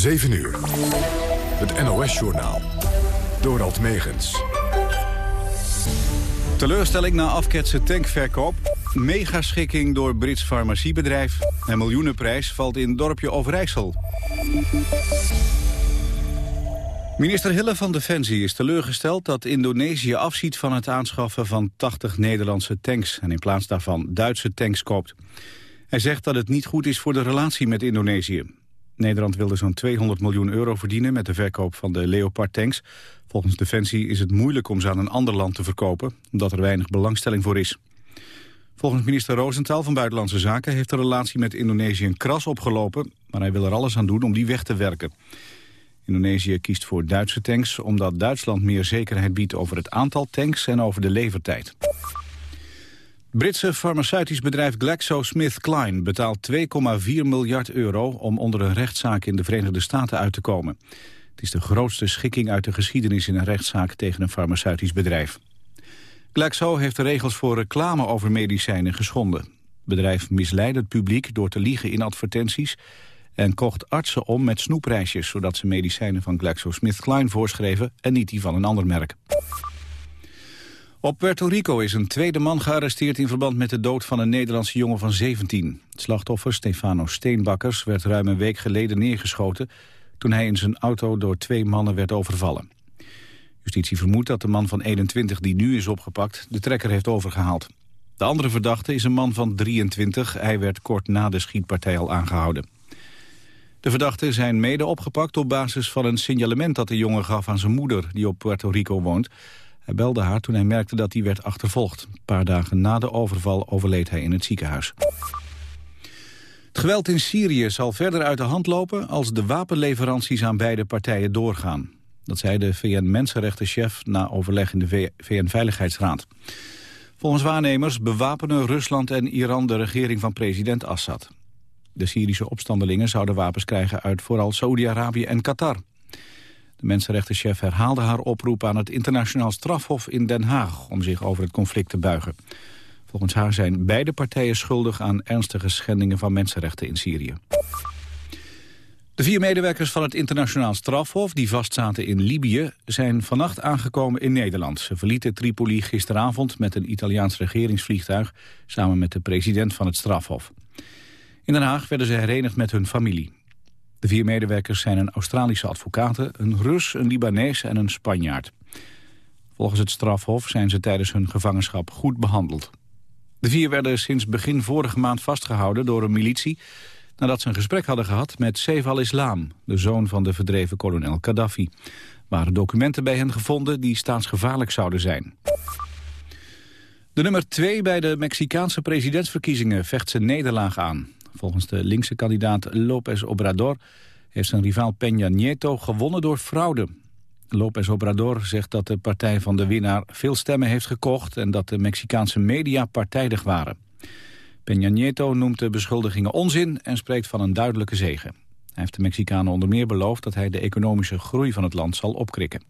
7 uur. Het NOS-journaal. Dorald Megens. Teleurstelling na afketse tankverkoop. Megaschikking door Brits farmaciebedrijf. En miljoenenprijs valt in dorpje Overijssel. Minister Hille van Defensie is teleurgesteld dat Indonesië afziet van het aanschaffen van 80 Nederlandse tanks en in plaats daarvan Duitse tanks koopt. Hij zegt dat het niet goed is voor de relatie met Indonesië. Nederland wilde zo'n 200 miljoen euro verdienen met de verkoop van de Leopard-tanks. Volgens Defensie is het moeilijk om ze aan een ander land te verkopen, omdat er weinig belangstelling voor is. Volgens minister Rosenthal van Buitenlandse Zaken heeft de relatie met Indonesië een kras opgelopen, maar hij wil er alles aan doen om die weg te werken. Indonesië kiest voor Duitse tanks omdat Duitsland meer zekerheid biedt over het aantal tanks en over de levertijd. Britse farmaceutisch bedrijf GlaxoSmithKline betaalt 2,4 miljard euro om onder een rechtszaak in de Verenigde Staten uit te komen. Het is de grootste schikking uit de geschiedenis in een rechtszaak tegen een farmaceutisch bedrijf. Glaxo heeft de regels voor reclame over medicijnen geschonden. Het bedrijf misleidde het publiek door te liegen in advertenties en kocht artsen om met snoepreisjes... zodat ze medicijnen van GlaxoSmithKline voorschreven en niet die van een ander merk. Op Puerto Rico is een tweede man gearresteerd in verband met de dood van een Nederlandse jongen van 17. Het slachtoffer, Stefano Steenbakkers, werd ruim een week geleden neergeschoten... toen hij in zijn auto door twee mannen werd overvallen. Justitie vermoedt dat de man van 21 die nu is opgepakt de trekker heeft overgehaald. De andere verdachte is een man van 23. Hij werd kort na de schietpartij al aangehouden. De verdachten zijn mede opgepakt op basis van een signalement dat de jongen gaf aan zijn moeder die op Puerto Rico woont. Hij belde haar toen hij merkte dat hij werd achtervolgd. Een paar dagen na de overval overleed hij in het ziekenhuis. Het geweld in Syrië zal verder uit de hand lopen als de wapenleveranties aan beide partijen doorgaan. Dat zei de VN-mensenrechtenchef na overleg in de VN-veiligheidsraad. Volgens waarnemers bewapenen Rusland en Iran de regering van president Assad. De Syrische opstandelingen zouden wapens krijgen uit vooral Saoedi-Arabië en Qatar. De mensenrechtenchef herhaalde haar oproep aan het internationaal strafhof in Den Haag om zich over het conflict te buigen. Volgens haar zijn beide partijen schuldig aan ernstige schendingen van mensenrechten in Syrië. De vier medewerkers van het internationaal strafhof die vastzaten in Libië zijn vannacht aangekomen in Nederland. Ze verlieten Tripoli gisteravond met een Italiaans regeringsvliegtuig samen met de president van het strafhof. In Den Haag werden ze herenigd met hun familie. De vier medewerkers zijn een Australische advocaten, een Rus, een Libanees en een Spanjaard. Volgens het strafhof zijn ze tijdens hun gevangenschap goed behandeld. De vier werden sinds begin vorige maand vastgehouden door een militie... nadat ze een gesprek hadden gehad met Seif al-Islam... de zoon van de verdreven kolonel Gaddafi. Er waren documenten bij hen gevonden die staatsgevaarlijk zouden zijn. De nummer twee bij de Mexicaanse presidentsverkiezingen vecht zijn nederlaag aan. Volgens de linkse kandidaat López Obrador heeft zijn rivaal Peña Nieto gewonnen door fraude. López Obrador zegt dat de partij van de winnaar veel stemmen heeft gekocht... en dat de Mexicaanse media partijdig waren. Peña Nieto noemt de beschuldigingen onzin en spreekt van een duidelijke zegen. Hij heeft de Mexicanen onder meer beloofd dat hij de economische groei van het land zal opkrikken.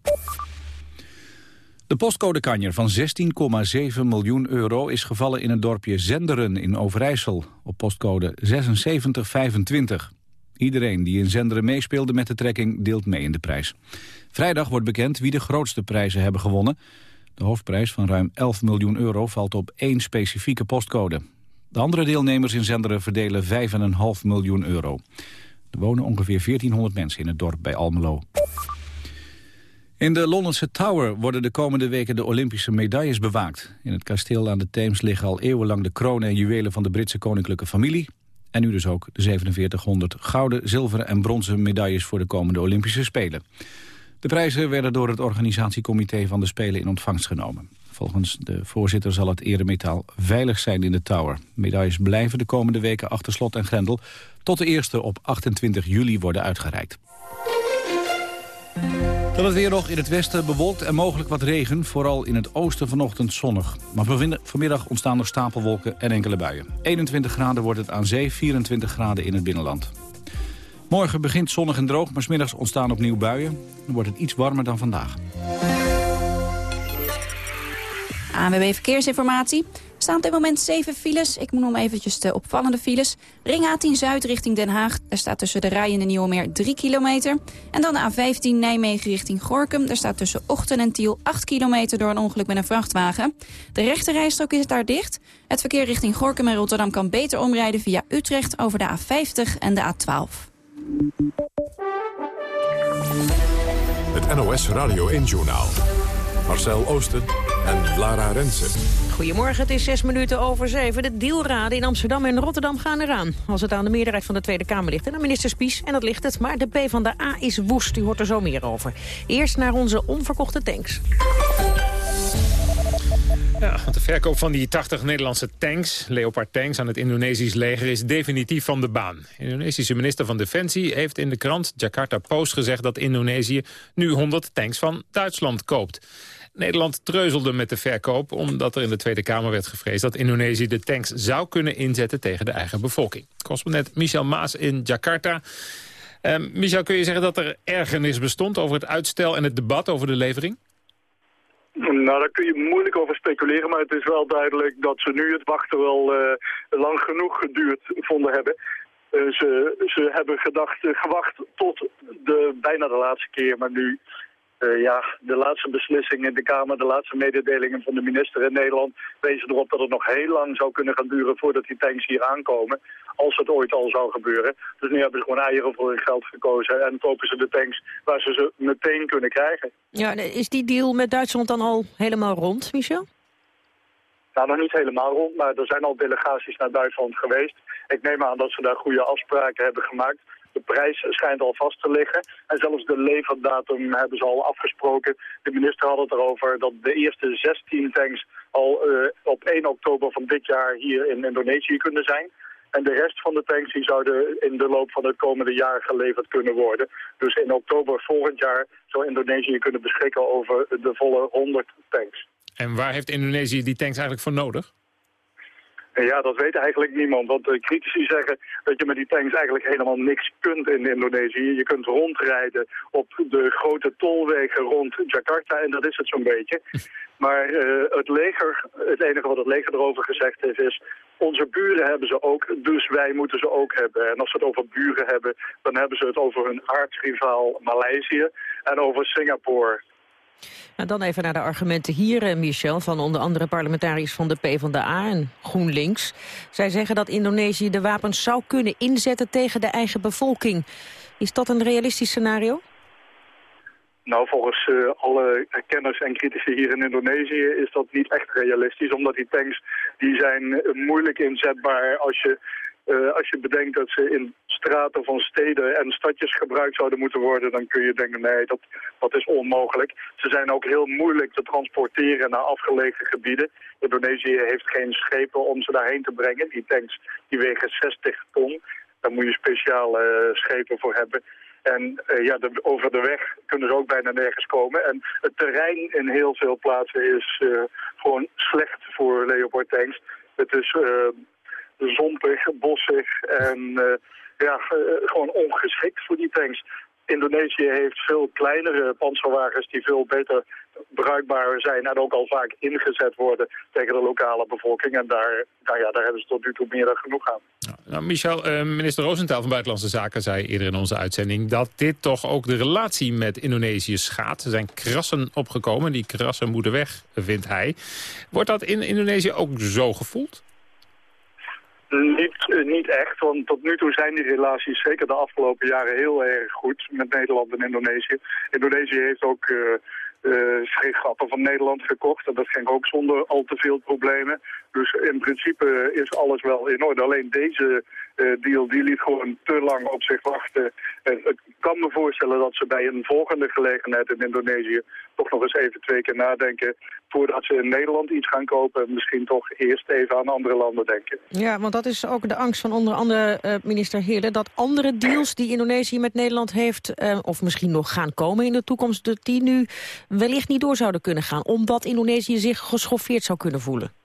De postcodekanjer van 16,7 miljoen euro is gevallen in het dorpje Zenderen in Overijssel op postcode 7625. Iedereen die in Zenderen meespeelde met de trekking deelt mee in de prijs. Vrijdag wordt bekend wie de grootste prijzen hebben gewonnen. De hoofdprijs van ruim 11 miljoen euro valt op één specifieke postcode. De andere deelnemers in Zenderen verdelen 5,5 miljoen euro. Er wonen ongeveer 1400 mensen in het dorp bij Almelo. In de Londense Tower worden de komende weken de Olympische medailles bewaakt. In het kasteel aan de Theems liggen al eeuwenlang de kronen en juwelen van de Britse koninklijke familie. En nu dus ook de 4700 gouden, zilveren en bronzen medailles voor de komende Olympische Spelen. De prijzen werden door het organisatiecomité van de Spelen in ontvangst genomen. Volgens de voorzitter zal het eremetaal veilig zijn in de Tower. Medailles blijven de komende weken achter slot en grendel... tot de eerste op 28 juli worden uitgereikt. Dan het weer nog in het westen bewolkt en mogelijk wat regen. Vooral in het oosten vanochtend zonnig. Maar vanmiddag ontstaan er stapelwolken en enkele buien. 21 graden wordt het aan zee, 24 graden in het binnenland. Morgen begint zonnig en droog, maar smiddags ontstaan opnieuw buien. Dan wordt het iets warmer dan vandaag. ANWB Verkeersinformatie. Staan op dit moment zeven files. Ik noem eventjes de opvallende files. Ring A10 Zuid richting Den Haag. Daar staat tussen de Rij en de Nieuwe Meer 3 kilometer. En dan de A15 Nijmegen richting Gorkum. Daar staat tussen Ochten en Tiel 8 kilometer door een ongeluk met een vrachtwagen. De rechte rijstrook is daar dicht. Het verkeer richting Gorkum en Rotterdam kan beter omrijden via Utrecht over de A50 en de A12. Het NOS Radio 1-journaal. Marcel Oosten en Lara Rensen. Goedemorgen, het is zes minuten over zeven. De dealraden in Amsterdam en Rotterdam gaan eraan. Als het aan de meerderheid van de Tweede Kamer ligt. En aan minister Spies, en dat ligt het. Maar de P van de A is woest, u hoort er zo meer over. Eerst naar onze onverkochte tanks. Ja, want de verkoop van die 80 Nederlandse tanks, Leopard tanks aan het Indonesisch leger is definitief van de baan. De Indonesische minister van Defensie heeft in de krant Jakarta Post gezegd dat Indonesië nu 100 tanks van Duitsland koopt. Nederland treuzelde met de verkoop omdat er in de Tweede Kamer werd gevreesd dat Indonesië de tanks zou kunnen inzetten tegen de eigen bevolking. Correspondent Michel Maas in Jakarta. Um, Michel, kun je zeggen dat er ergernis bestond over het uitstel en het debat over de levering? Nou, daar kun je moeilijk over speculeren, maar het is wel duidelijk dat ze nu het wachten wel uh, lang genoeg geduurd vonden hebben. Uh, ze, ze hebben gedacht, uh, gewacht tot de, bijna de laatste keer, maar nu uh, ja, de laatste beslissingen in de Kamer, de laatste mededelingen van de minister in Nederland wezen erop dat het nog heel lang zou kunnen gaan duren voordat die tanks hier aankomen. Als het ooit al zou gebeuren. Dus nu hebben ze gewoon eieren voor hun geld gekozen en kopen ze de tanks waar ze ze meteen kunnen krijgen. Ja, is die deal met Duitsland dan al helemaal rond, Michel? Nou, nog niet helemaal rond, maar er zijn al delegaties naar Duitsland geweest. Ik neem aan dat ze daar goede afspraken hebben gemaakt. De prijs schijnt al vast te liggen. En zelfs de leverdatum hebben ze al afgesproken. De minister had het erover dat de eerste 16 tanks al uh, op 1 oktober van dit jaar hier in Indonesië kunnen zijn. En de rest van de tanks die zouden in de loop van het komende jaar geleverd kunnen worden. Dus in oktober volgend jaar zou Indonesië kunnen beschikken over de volle 100 tanks. En waar heeft Indonesië die tanks eigenlijk voor nodig? Ja, dat weet eigenlijk niemand. Want de critici zeggen dat je met die tanks eigenlijk helemaal niks kunt in Indonesië. Je kunt rondrijden op de grote tolwegen rond Jakarta en dat is het zo'n beetje. Maar uh, het leger, het enige wat het leger erover gezegd heeft is... onze buren hebben ze ook, dus wij moeten ze ook hebben. En als ze het over buren hebben, dan hebben ze het over hun aardsrivaal Maleisië en over Singapore. Nou, dan even naar de argumenten hier, eh, Michel, van onder andere parlementariërs van de PvdA en GroenLinks. Zij zeggen dat Indonesië de wapens zou kunnen inzetten tegen de eigen bevolking. Is dat een realistisch scenario? Nou, volgens uh, alle kenners en critici hier in Indonesië is dat niet echt realistisch. Omdat die tanks die zijn moeilijk inzetbaar als je uh, als je bedenkt dat ze in straten van steden en stadjes gebruikt zouden moeten worden, dan kun je denken, nee, dat, dat is onmogelijk. Ze zijn ook heel moeilijk te transporteren naar afgelegen gebieden. Indonesië heeft geen schepen om ze daarheen te brengen. Die tanks die wegen 60 ton. Daar moet je speciale uh, schepen voor hebben. En uh, ja, over de weg kunnen ze ook bijna nergens komen. En het terrein in heel veel plaatsen is gewoon slecht voor Leopard tanks. Het is zompig, bossig en uh, ja, gewoon ongeschikt voor die tanks. Indonesië heeft veel kleinere panzerwagens die veel beter bruikbaar zijn en ook al vaak ingezet worden tegen de lokale bevolking. En daar, daar, ja, daar hebben ze tot nu toe meer dan genoeg aan. Nou, Michel, uh, minister Roosentaal van Buitenlandse Zaken zei eerder in onze uitzending dat dit toch ook de relatie met Indonesië schaadt. Er zijn krassen opgekomen, die krassen moeten weg, vindt hij. Wordt dat in Indonesië ook zo gevoeld? Niet, uh, niet echt, want tot nu toe zijn die relaties zeker de afgelopen jaren heel erg goed met Nederland en Indonesië. Indonesië heeft ook uh, van Nederland gekocht en dat ging ook zonder al te veel problemen. Dus in principe is alles wel in orde. Alleen deze deal die liet gewoon te lang op zich wachten. En ik kan me voorstellen dat ze bij een volgende gelegenheid in Indonesië toch nog eens even twee keer nadenken voordat ze in Nederland iets gaan kopen. En misschien toch eerst even aan andere landen denken. Ja, want dat is ook de angst van onder andere uh, minister Heerlen. Dat andere deals die Indonesië met Nederland heeft, uh, of misschien nog gaan komen in de toekomst, dat die nu wellicht niet door zouden kunnen gaan. Omdat Indonesië zich geschoffeerd zou kunnen voelen.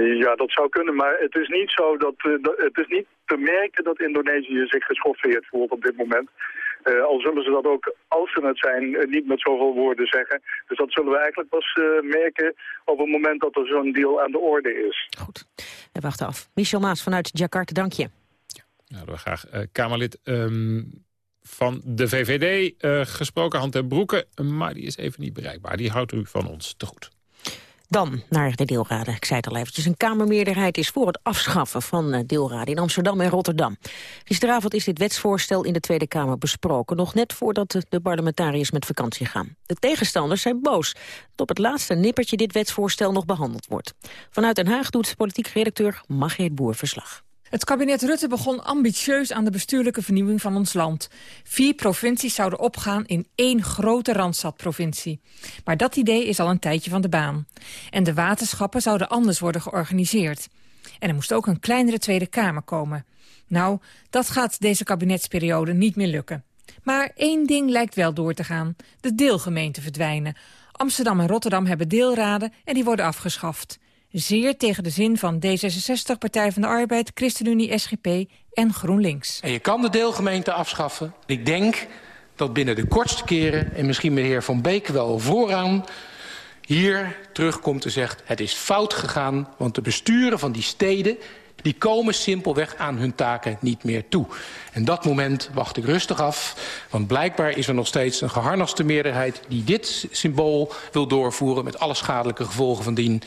Ja, dat zou kunnen, maar het is niet zo dat, uh, het is niet te merken dat Indonesië zich geschoffeerd voelt op dit moment. al zullen ze dat ook, als ze het zijn, niet met zoveel woorden zeggen. Dus dat zullen we eigenlijk pas merken op het moment dat er zo'n deal aan de orde is. Goed, we wachten af. Michel Maas vanuit Jakarta, dank je. Ja, we graag Kamerlid um, van de VVD gesproken, Hand en Broeken. Maar die is even niet bereikbaar. Die houdt u van ons te goed. Dan naar de deelraden. Ik zei het al eventjes. Een Kamermeerderheid is voor het afschaffen van eh, deelraden in Amsterdam en Rotterdam. Gisteravond is dit wetsvoorstel in de Tweede Kamer besproken. Nog net voordat de parlementariërs met vakantie gaan. De tegenstanders zijn boos dat op het laatste nippertje dit wetsvoorstel nog behandeld wordt. Vanuit Den Haag doet politiek redacteur Margreet Boer verslag. Het kabinet Rutte begon ambitieus aan de bestuurlijke vernieuwing van ons land. Vier provincies zouden opgaan in één grote Randstadprovincie. Maar dat idee is al een tijdje van de baan. En de waterschappen zouden anders worden georganiseerd. En er moest ook een kleinere Tweede Kamer komen. Nou, dat gaat deze kabinetsperiode niet meer lukken. Maar één ding lijkt wel door te gaan. De deelgemeenten verdwijnen. Amsterdam en Rotterdam hebben deelraden en die worden afgeschaft zeer tegen de zin van D66, Partij van de Arbeid, ChristenUnie, SGP en GroenLinks. En je kan de deelgemeente afschaffen. Ik denk dat binnen de kortste keren, en misschien meneer Van Beek wel vooraan... hier terugkomt en zegt, het is fout gegaan... want de besturen van die steden die komen simpelweg aan hun taken niet meer toe. En dat moment wacht ik rustig af, want blijkbaar is er nog steeds een geharnaste meerderheid... die dit symbool wil doorvoeren met alle schadelijke gevolgen van dien.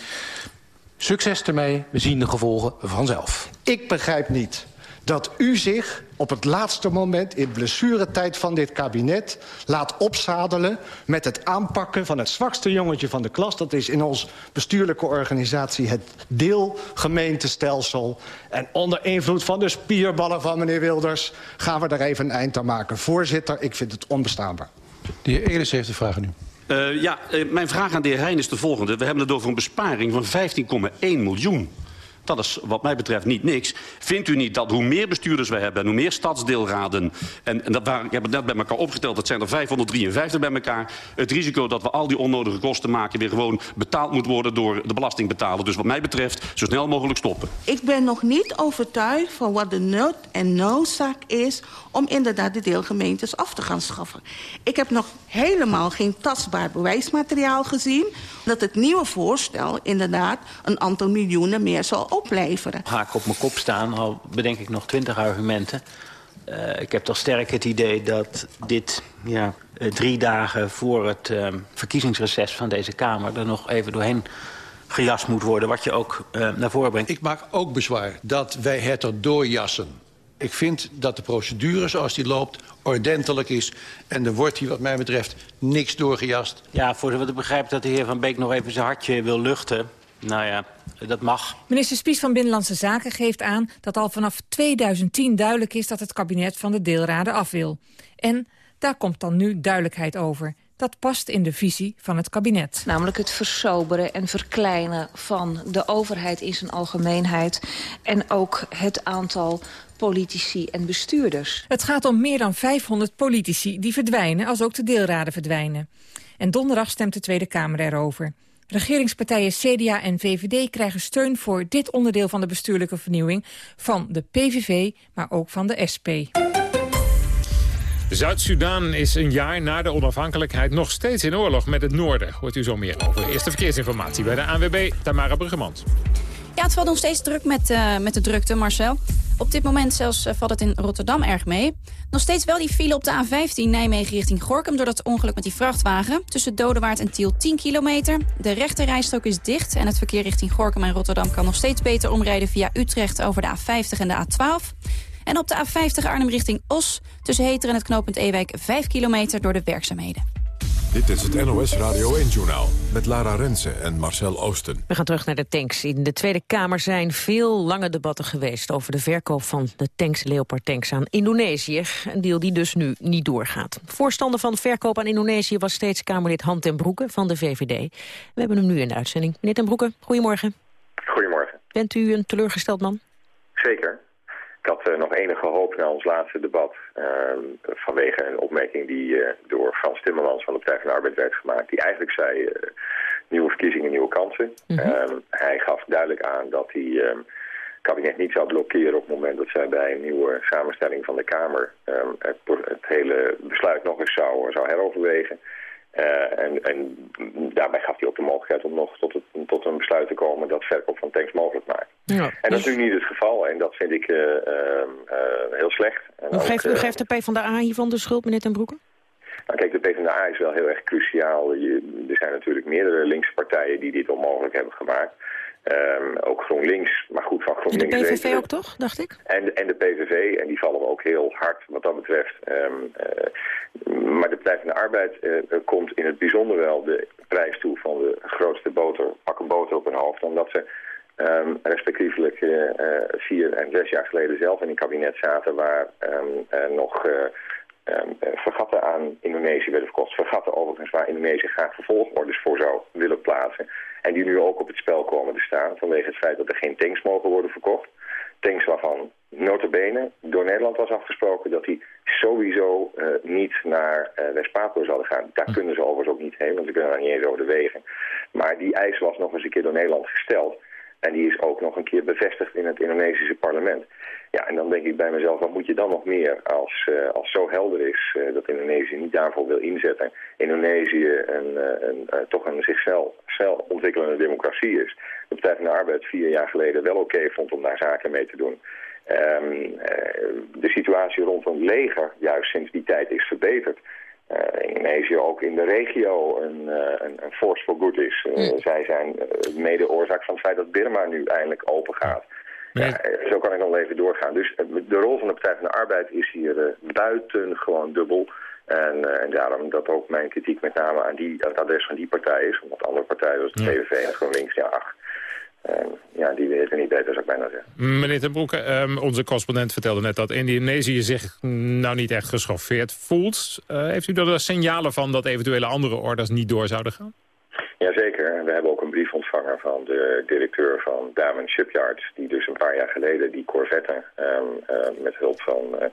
Succes ermee, we zien de gevolgen vanzelf. Ik begrijp niet dat u zich op het laatste moment in blessuretijd van dit kabinet laat opzadelen met het aanpakken van het zwakste jongetje van de klas. Dat is in ons bestuurlijke organisatie het deelgemeentestelsel. En onder invloed van de spierballen van meneer Wilders gaan we er even een eind aan maken. Voorzitter, ik vind het onbestaanbaar. De heer Elis heeft de vraag nu. Uh, ja, uh, mijn vraag aan de heer Heijn is de volgende. We hebben het over een besparing van 15,1 miljoen. Dat is wat mij betreft niet niks. Vindt u niet dat hoe meer bestuurders we hebben... en hoe meer stadsdeelraden... en, en dat waren, ik heb het net bij elkaar opgeteld... dat zijn er 553 bij elkaar... het risico dat we al die onnodige kosten maken... weer gewoon betaald moet worden door de belastingbetaler. Dus wat mij betreft zo snel mogelijk stoppen. Ik ben nog niet overtuigd van wat de nood en noodzaak is... om inderdaad de deelgemeentes af te gaan schaffen. Ik heb nog helemaal geen tastbaar bewijsmateriaal gezien... dat het nieuwe voorstel inderdaad een aantal miljoenen meer zal opleveren. Ga ik op mijn kop staan, al bedenk ik nog twintig argumenten. Uh, ik heb toch sterk het idee dat dit ja, uh, drie dagen voor het uh, verkiezingsreces van deze Kamer... er nog even doorheen gejast moet worden, wat je ook naar voren brengt. Ik maak ook bezwaar dat wij het er doorjassen. Ik vind dat de procedure zoals die loopt ordentelijk is. En er wordt hier wat mij betreft niks doorgejast. Ja, voor wat ik begrijp dat de heer Van Beek nog even zijn hartje wil luchten. Nou ja, dat mag. Minister Spies van Binnenlandse Zaken geeft aan dat al vanaf 2010 duidelijk is dat het kabinet van de deelraden af wil. En daar komt dan nu duidelijkheid over. Dat past in de visie van het kabinet. Namelijk het versoberen en verkleinen van de overheid in zijn algemeenheid. En ook het aantal politici en bestuurders. Het gaat om meer dan 500 politici die verdwijnen als ook de deelraden verdwijnen. En donderdag stemt de Tweede Kamer erover. Regeringspartijen CDA en VVD krijgen steun voor dit onderdeel van de bestuurlijke vernieuwing van de PVV, maar ook van de SP. Zuid-Soedan is een jaar na de onafhankelijkheid nog steeds in oorlog met het noorden. Hoort u zo meer over. Eerste verkeersinformatie bij de ANWB, Tamara Bruggemans. Ja, het valt nog steeds druk met, uh, met de drukte, Marcel. Op dit moment zelfs uh, valt het in Rotterdam erg mee. Nog steeds wel die file op de A15 Nijmegen richting Gorkum... door dat ongeluk met die vrachtwagen. Tussen Dodewaard en Tiel 10 kilometer. De rechte rijstrook is dicht en het verkeer richting Gorkum en Rotterdam... kan nog steeds beter omrijden via Utrecht over de A50 en de A12. En op de A50 Arnhem richting Os... tussen Heter en het knooppunt Ewijk 5 kilometer door de werkzaamheden. Dit is het NOS Radio 1-journaal met Lara Rensen en Marcel Oosten. We gaan terug naar de tanks. In de Tweede Kamer zijn veel lange debatten geweest... over de verkoop van de tanks Leopard tanks aan Indonesië. Een deal die dus nu niet doorgaat. Voorstander van verkoop aan Indonesië was steeds Kamerlid Han ten Broeke van de VVD. We hebben hem nu in de uitzending. Meneer ten Broeke, goedemorgen. Goedemorgen. Bent u een teleurgesteld man? Zeker. Ik had uh, nog enige hoop na ons laatste debat uh, vanwege een opmerking die uh, door Frans Timmermans van de Partij van de Arbeid werd gemaakt. Die eigenlijk zei nieuwe verkiezingen, nieuwe kansen. Mm -hmm. hij gaf duidelijk aan dat hij ehm, kabinet niet zou blokkeren op het moment dat zij bij een nieuwe samenstelling van de Kamer ehm, het, het, hele besluit nog eens zou, zou heroverwegen. Uh, en, en, daarbij gaf hij ook de mogelijkheid om nog tot, het, tot een besluit te komen dat verkoop van tanks mogelijk maakt. Ja, en dat is nu niet het geval en dat vind ik uh, uh, heel slecht. En hoe, geeft, geeft de PvdA hiervan de schuld, meneer Ten Broeke? Nou, kijk, de PvdA is wel heel erg cruciaal. Je, er zijn natuurlijk meerdere linkse partijen die dit onmogelijk hebben gemaakt. Um, ook GroenLinks, maar goed, van GroenLinks... En de PVV ook toch, dacht ik? En, en de PVV, en die vallen we ook heel hard wat dat betreft. Um, uh, maar de Partij van de Arbeid uh, komt in het bijzonder wel de prijs toe van de grootste boter, pakken boter op hun hoofd, omdat ze um, respectievelijk uh, vier en zes jaar geleden zelf in een kabinet zaten waar nog... Um, vergatten aan Indonesië werden verkocht. Vergatten overigens waar Indonesië graag vervolgorders voor zou willen plaatsen. En die nu ook op het spel komen te staan vanwege het feit dat er geen tanks mogen worden verkocht. Tanks waarvan notabene door Nederland was afgesproken dat die sowieso uh, niet naar uh, West-Papua zouden gaan. Daar kunnen ze overigens ook niet heen, want ze kunnen daar niet eens over de wegen. Maar die eis was nog eens een keer door Nederland gesteld. En die is ook nog een keer bevestigd in het Indonesische parlement. Ja, en dan denk ik bij mezelf, wat moet je dan nog meer als, uh, als zo helder is uh, dat Indonesië niet daarvoor wil inzetten. Indonesië een, uh, een, toch een zichzelf snel ontwikkelende democratie is. De Partij van de Arbeid vier jaar geleden wel oké vond om daar zaken mee te doen. Um, de situatie rondom het leger juist sinds die tijd is verbeterd. Uh, Indonesië ook in de regio een, uh, een, een, force for good is. Uh, mm. Zij zijn mede oorzaak van het feit dat Burma nu eindelijk open gaat. Ja, zo kan ik nog even doorgaan. Dus de rol van de Partij van de Arbeid is hier buiten gewoon dubbel. En, en, daarom dat ook mijn kritiek met name aan, die, aan het adres van die partij is. Omdat andere partijen zoals de PVV en GroenLinks, ja, ach, ja, die weten niet beter, zou ik bijna zeggen. Meneer Ten Broeke, um, onze correspondent vertelde net dat Indonesië zich nou niet echt geschoffeerd voelt. Uh, heeft u er signalen van dat eventuele andere orders niet door zouden gaan? Jazeker. We hebben ook een brief ontvangen van de directeur van Damen Shipyards... die dus een paar jaar geleden die corvetten um, uh, met hulp van... Uh,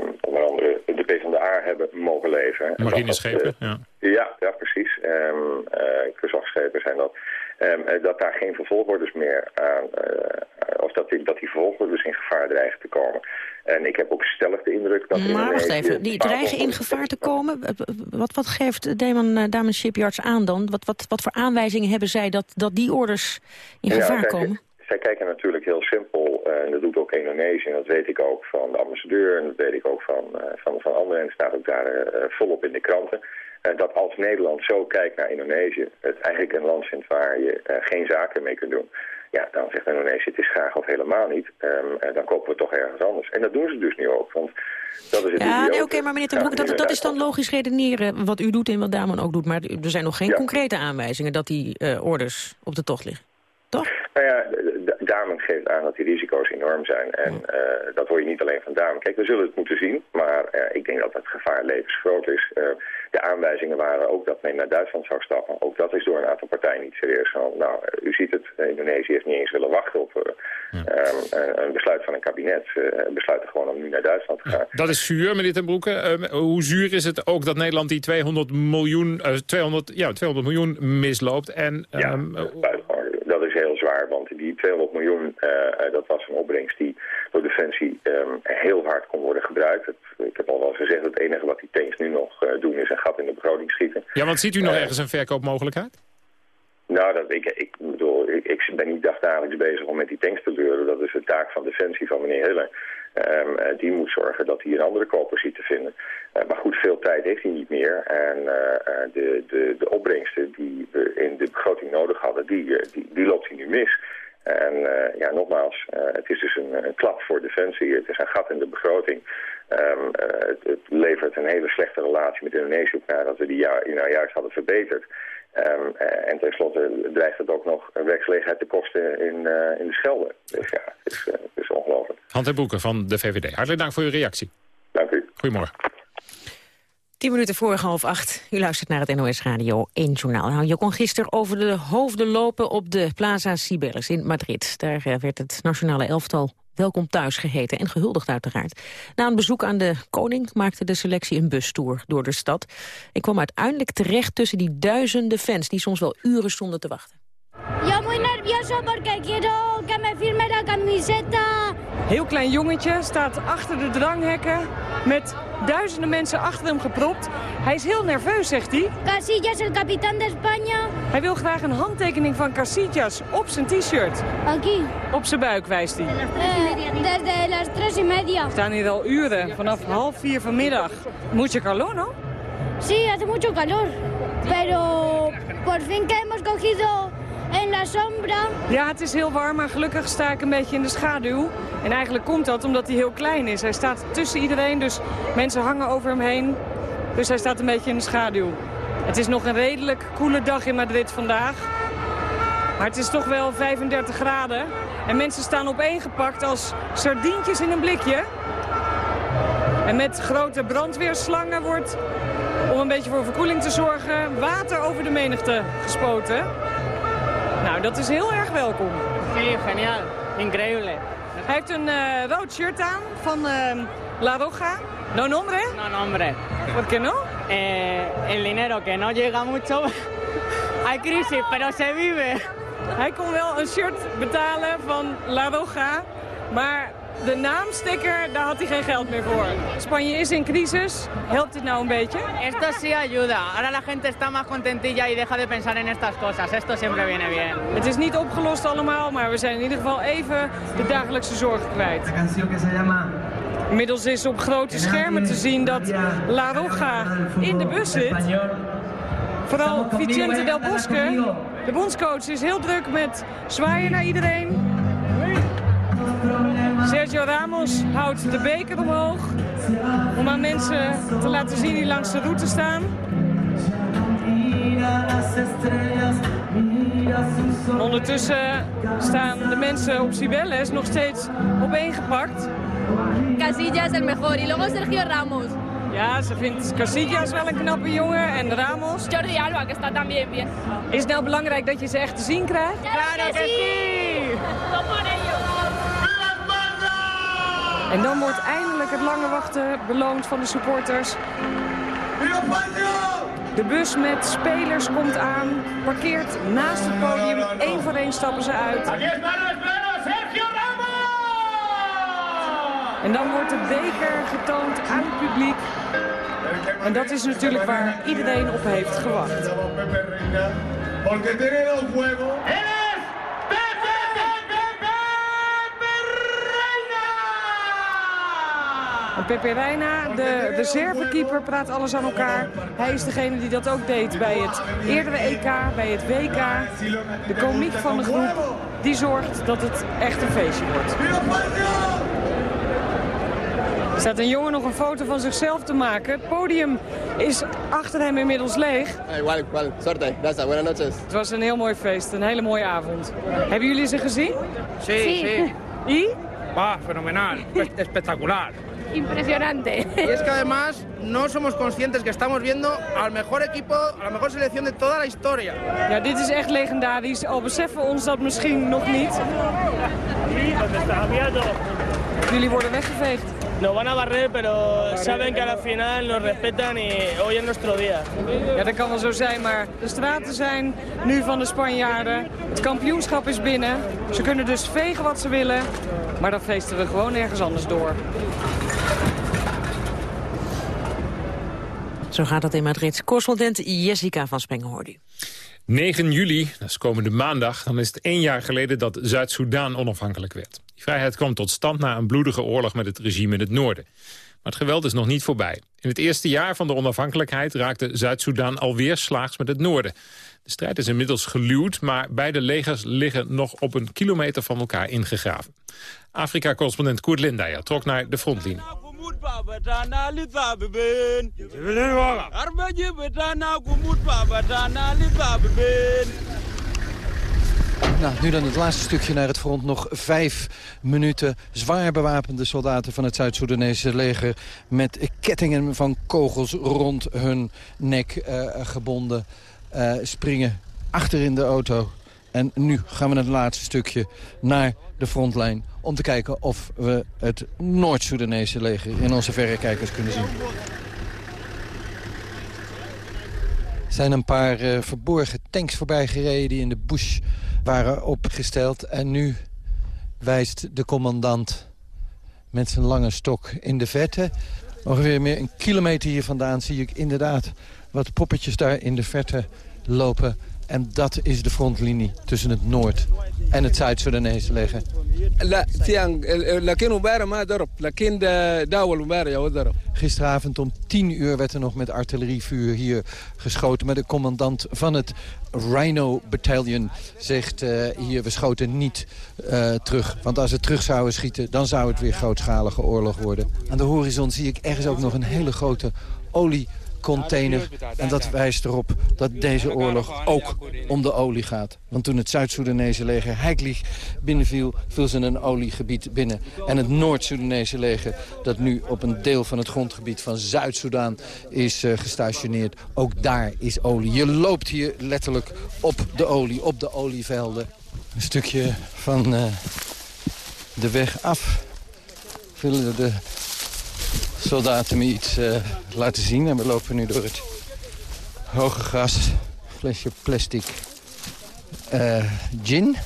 Um, onder andere de PvdA hebben mogen leveren. Marineschepen, ja. Ja, ja, precies. Um, uh, zijn dat. Um, dat daar geen vervolgorders meer aan, uh, of dat die, dat die vervolgorders in gevaar dreigen te komen. En ik heb ook stellig de indruk dat... Maar wacht even, die dreigen in gevaar te komen? Wat, wat geeft Damon, Damen Shipyards aan dan? Wat, wat, wat voor aanwijzingen hebben zij dat, dat die orders in gevaar komen? zij kijken natuurlijk heel simpel, en dat doet ook Indonesië, en dat weet ik ook van de ambassadeur, en dat weet ik ook van, van, van anderen, en het staat ook daar uh, volop in de kranten, dat als Nederland zo kijkt naar Indonesië, het eigenlijk een land vindt waar je geen zaken mee kunt doen. Ja, dan zegt Indonesië, het is graag of helemaal niet. Um, dan kopen we toch ergens anders. En dat doen ze dus nu ook, want dat is het Ja, nee, oké, maar meneer Ten Broek, dat, dat is dan logisch redeneren wat u doet en wat Damon ook doet. Maar er zijn nog geen ja. concrete aanwijzingen dat die orders op de tocht liggen. Toch? Nou ja, Damen geeft aan dat die risico's enorm zijn. En uh, dat hoor je niet alleen van Damen. Kijk, we zullen het moeten zien. Maar uh, ik denk dat het gevaar levensgroot is. Uh, de aanwijzingen waren ook dat men naar Duitsland zou stappen. Ook dat is door een aantal partijen niet serieus genomen. Nou, u ziet het, Indonesië heeft niet eens willen wachten op ja. een besluit van een kabinet. besluiten gewoon om nu naar Duitsland te gaan. Ja, dat is zuur, meneer Ten Broeke. hoe zuur is het ook dat Nederland die 200 miljoen, 200, ja, 200 miljoen misloopt? En, ja, um, dat is heel zwaar, want die 200 miljoen, uh, dat was een opbrengst die door Defensie um, heel hard kon worden gebruikt. Het, ik heb al wel gezegd, het enige wat die tanks nu nog uh, doen is een gat in de begroting schieten. Ja, want ziet u nog ergens een verkoopmogelijkheid? Nou, dat, ik, ik bedoel, ik, ik ben niet dagdagelijks bezig om met die tanks te leuren. Dat is de taak van Defensie van meneer Hille. Um, uh, die moet zorgen dat hij een andere koper ziet te vinden. Uh, maar goed, veel tijd heeft hij niet meer. En uh, de, de, de opbrengsten die we in de begroting nodig hadden, die, die, loopt hij nu mis. En ja, nogmaals, het is dus een, klap voor Defensie. Het is een gat in de begroting. Um, het, levert een hele slechte relatie met Indonesië op nadat we die jaar, nou juist hadden verbeterd. Um, en tenslotte dreigt het ook nog werkgelegenheid te kosten in, uh, in de Schelde. Dus ja, het is, uh, het is ongelooflijk. Hand Boeken van de VVD. Hartelijk dank voor uw reactie. Dank u. Goedemorgen. Tien minuten voor half acht. U luistert naar het NOS Radio 1 Journaal. Nou, je kon gisteren over de hoofden lopen op de Plaza Cibeles in Madrid. Daar werd het nationale elftal welkom thuis geheten en gehuldigd uiteraard. Na een bezoek aan de koning maakte de selectie een bustour door de stad. Ik kwam uiteindelijk terecht tussen die duizenden fans die soms wel uren stonden te wachten. Estoy muy nervioso porque quiero que me firme la camiseta. Heel klein jongetje staat achter de dranghekken met duizenden mensen achter hem gepropt. Hij is heel nerveus, zegt hij. Casillas, el capitán de España. Hij wil graag een handtekening van Casillas op zijn t-shirt. Aquí. Op zijn buik wijst hij. Eh, desde las tres y media. We staan hier al uren, vanaf half vier vanmiddag. Mucho calor, no? Sí, hace mucho calor. Pero por fin que hemos cogido en la sombra. Ja, het is heel warm, maar gelukkig sta ik een beetje in de schaduw. En eigenlijk komt dat omdat hij heel klein is. Hij staat tussen iedereen, dus mensen hangen over hem heen. Dus hij staat een beetje in de schaduw. Het is nog een redelijk koele dag in Madrid vandaag. Maar het is toch wel 35 graden. En mensen staan opeengepakt als sardientjes in een blikje. En met grote brandweerslangen wordt, om een beetje voor verkoeling te zorgen, water over de menigte gespoten. Nou, dat is heel erg welkom. Sí, genial. Increíble. Hij heeft een eh, rood shirt aan van eh, La Roja. No nombre? No nombre. ¿Por qué no? Eh, el dinero que no llega mucho. Hay crisis, pero se vive. Hij kon wel een shirt betalen van La Roja, maar de naamsticker, daar had hij geen geld meer voor. Spanje is in crisis. Helpt dit nou een beetje? Esto sí ayuda. Ahora la gente está más contentilla y deja de pensar en estas cosas. Esto siempre viene bien. Het is niet opgelost allemaal, maar we zijn in ieder geval even de dagelijkse zorgen kwijt. Inmiddels is op grote schermen te zien dat La Roja in de bus zit. Vooral Vicente Del Bosque, de bondscoach, is heel druk met zwaaien naar iedereen. Sergio Ramos houdt de beker omhoog om aan mensen te laten zien die langs de route staan. En ondertussen staan de mensen op Cibeles nog steeds opeengepakt. Casillas el mejor. Y luego Sergio Ramos. Ja, ze vindt Casillas wel een knappe jongen en Ramos. Jordi Alba, que está también bien. Is het nou belangrijk dat je ze echt te zien krijgt? Claro que sí. En dan wordt eindelijk het lange wachten beloond van de supporters. De bus met spelers komt aan, parkeert naast het podium. Eén voor één stappen ze uit. En dan wordt de beker getoond aan het publiek. En dat is natuurlijk waar iedereen op heeft gewacht. Pepe Reina, de reservekeeper, praat alles aan elkaar. Hij is degene die dat ook deed bij het eerdere EK, bij het WK. De komiek van de groep, die zorgt dat het echt een feestje wordt. Er staat een jongen nog een foto van zichzelf te maken. Het podium is achter hem inmiddels leeg. Igual, igual. Suerte. Gracias. Buenas noches. Het was een heel mooi feest, een hele mooie avond. Hebben jullie ze gezien? Sí, sí. Y? Va, fenomenal. Espectacular. Impresionante. Y es que además no somos conscientes que estamos viendo al mejor equipo, a la mejor selección de toda la historia. Ja, dit is echt legendarisch. Al beseffen we ons dat misschien nog niet. Jullie worden weggeveegd. Nos van a barrer, pero saben que a la final nos respetan y hoy es nuestro día. Ja, dat kan wel zo zijn, maar de straten zijn nu van de Spanjaarden. Het kampioenschap is binnen. Ze kunnen dus vegen wat ze willen. Maar dan feesten we gewoon ergens anders door. Zo gaat dat in Madrid. Correspondent Jessica van Spengen hoorde u. 9 juli, dat is komende maandag, dan is het één jaar geleden dat Zuid-Soedan onafhankelijk werd. Die vrijheid kwam tot stand na een bloedige oorlog met het regime in het noorden. Maar het geweld is nog niet voorbij. In het eerste jaar van de onafhankelijkheid raakte Zuid-Soedan alweer slaags met het noorden. De strijd is inmiddels geluwd, maar beide legers liggen nog op een kilometer van elkaar ingegraven. Afrika-correspondent Koert Lindeyer trok naar de frontlinie. Nou, nu dan het laatste stukje naar het front. Nog vijf minuten. Zwaar bewapende soldaten van het Zuid-Soedanese leger... met kettingen van kogels rond hun nek eh, gebonden. eh, springen achter in de auto. En nu gaan we het laatste stukje naar de frontlijn... om te kijken of we het Noord-Soedanese leger in onze verrekijkers kunnen zien. zijn een paar uh, verborgen tanks voorbij gereden... die in de bush waren opgesteld. En nu wijst de commandant met zijn lange stok in de verte. Ongeveer meer een kilometer hier vandaan zie ik inderdaad wat poppetjes daar in de verte lopen. En dat is de frontlinie tussen het Noord- en het Zuid-Soedanese leger. Gisteravond om 10 uur werd er nog met artillerievuur hier geschoten. Maar de commandant van het Rhino Battalion zegt uh, hier, we schoten niet uh, terug. Want als we terug zouden schieten, dan zou het weer grootschalige oorlog worden. Aan de horizon zie ik ergens ook nog een hele grote olie container. En dat wijst erop dat deze oorlog ook om de olie gaat. Want toen het Zuid-Soedanese leger Heiklich binnenviel... viel ze een oliegebied binnen. En het Noord-Soedanese leger, dat nu op een deel van het grondgebied van Zuid-Soedan is uh, gestationeerd... ook daar is olie. Je loopt hier letterlijk op de olie, op de olievelden. Een stukje van uh, de weg af vullen de soldaten me iets uh, laten zien. En we lopen nu door het hoge gras. Flesje plastic uh, gin.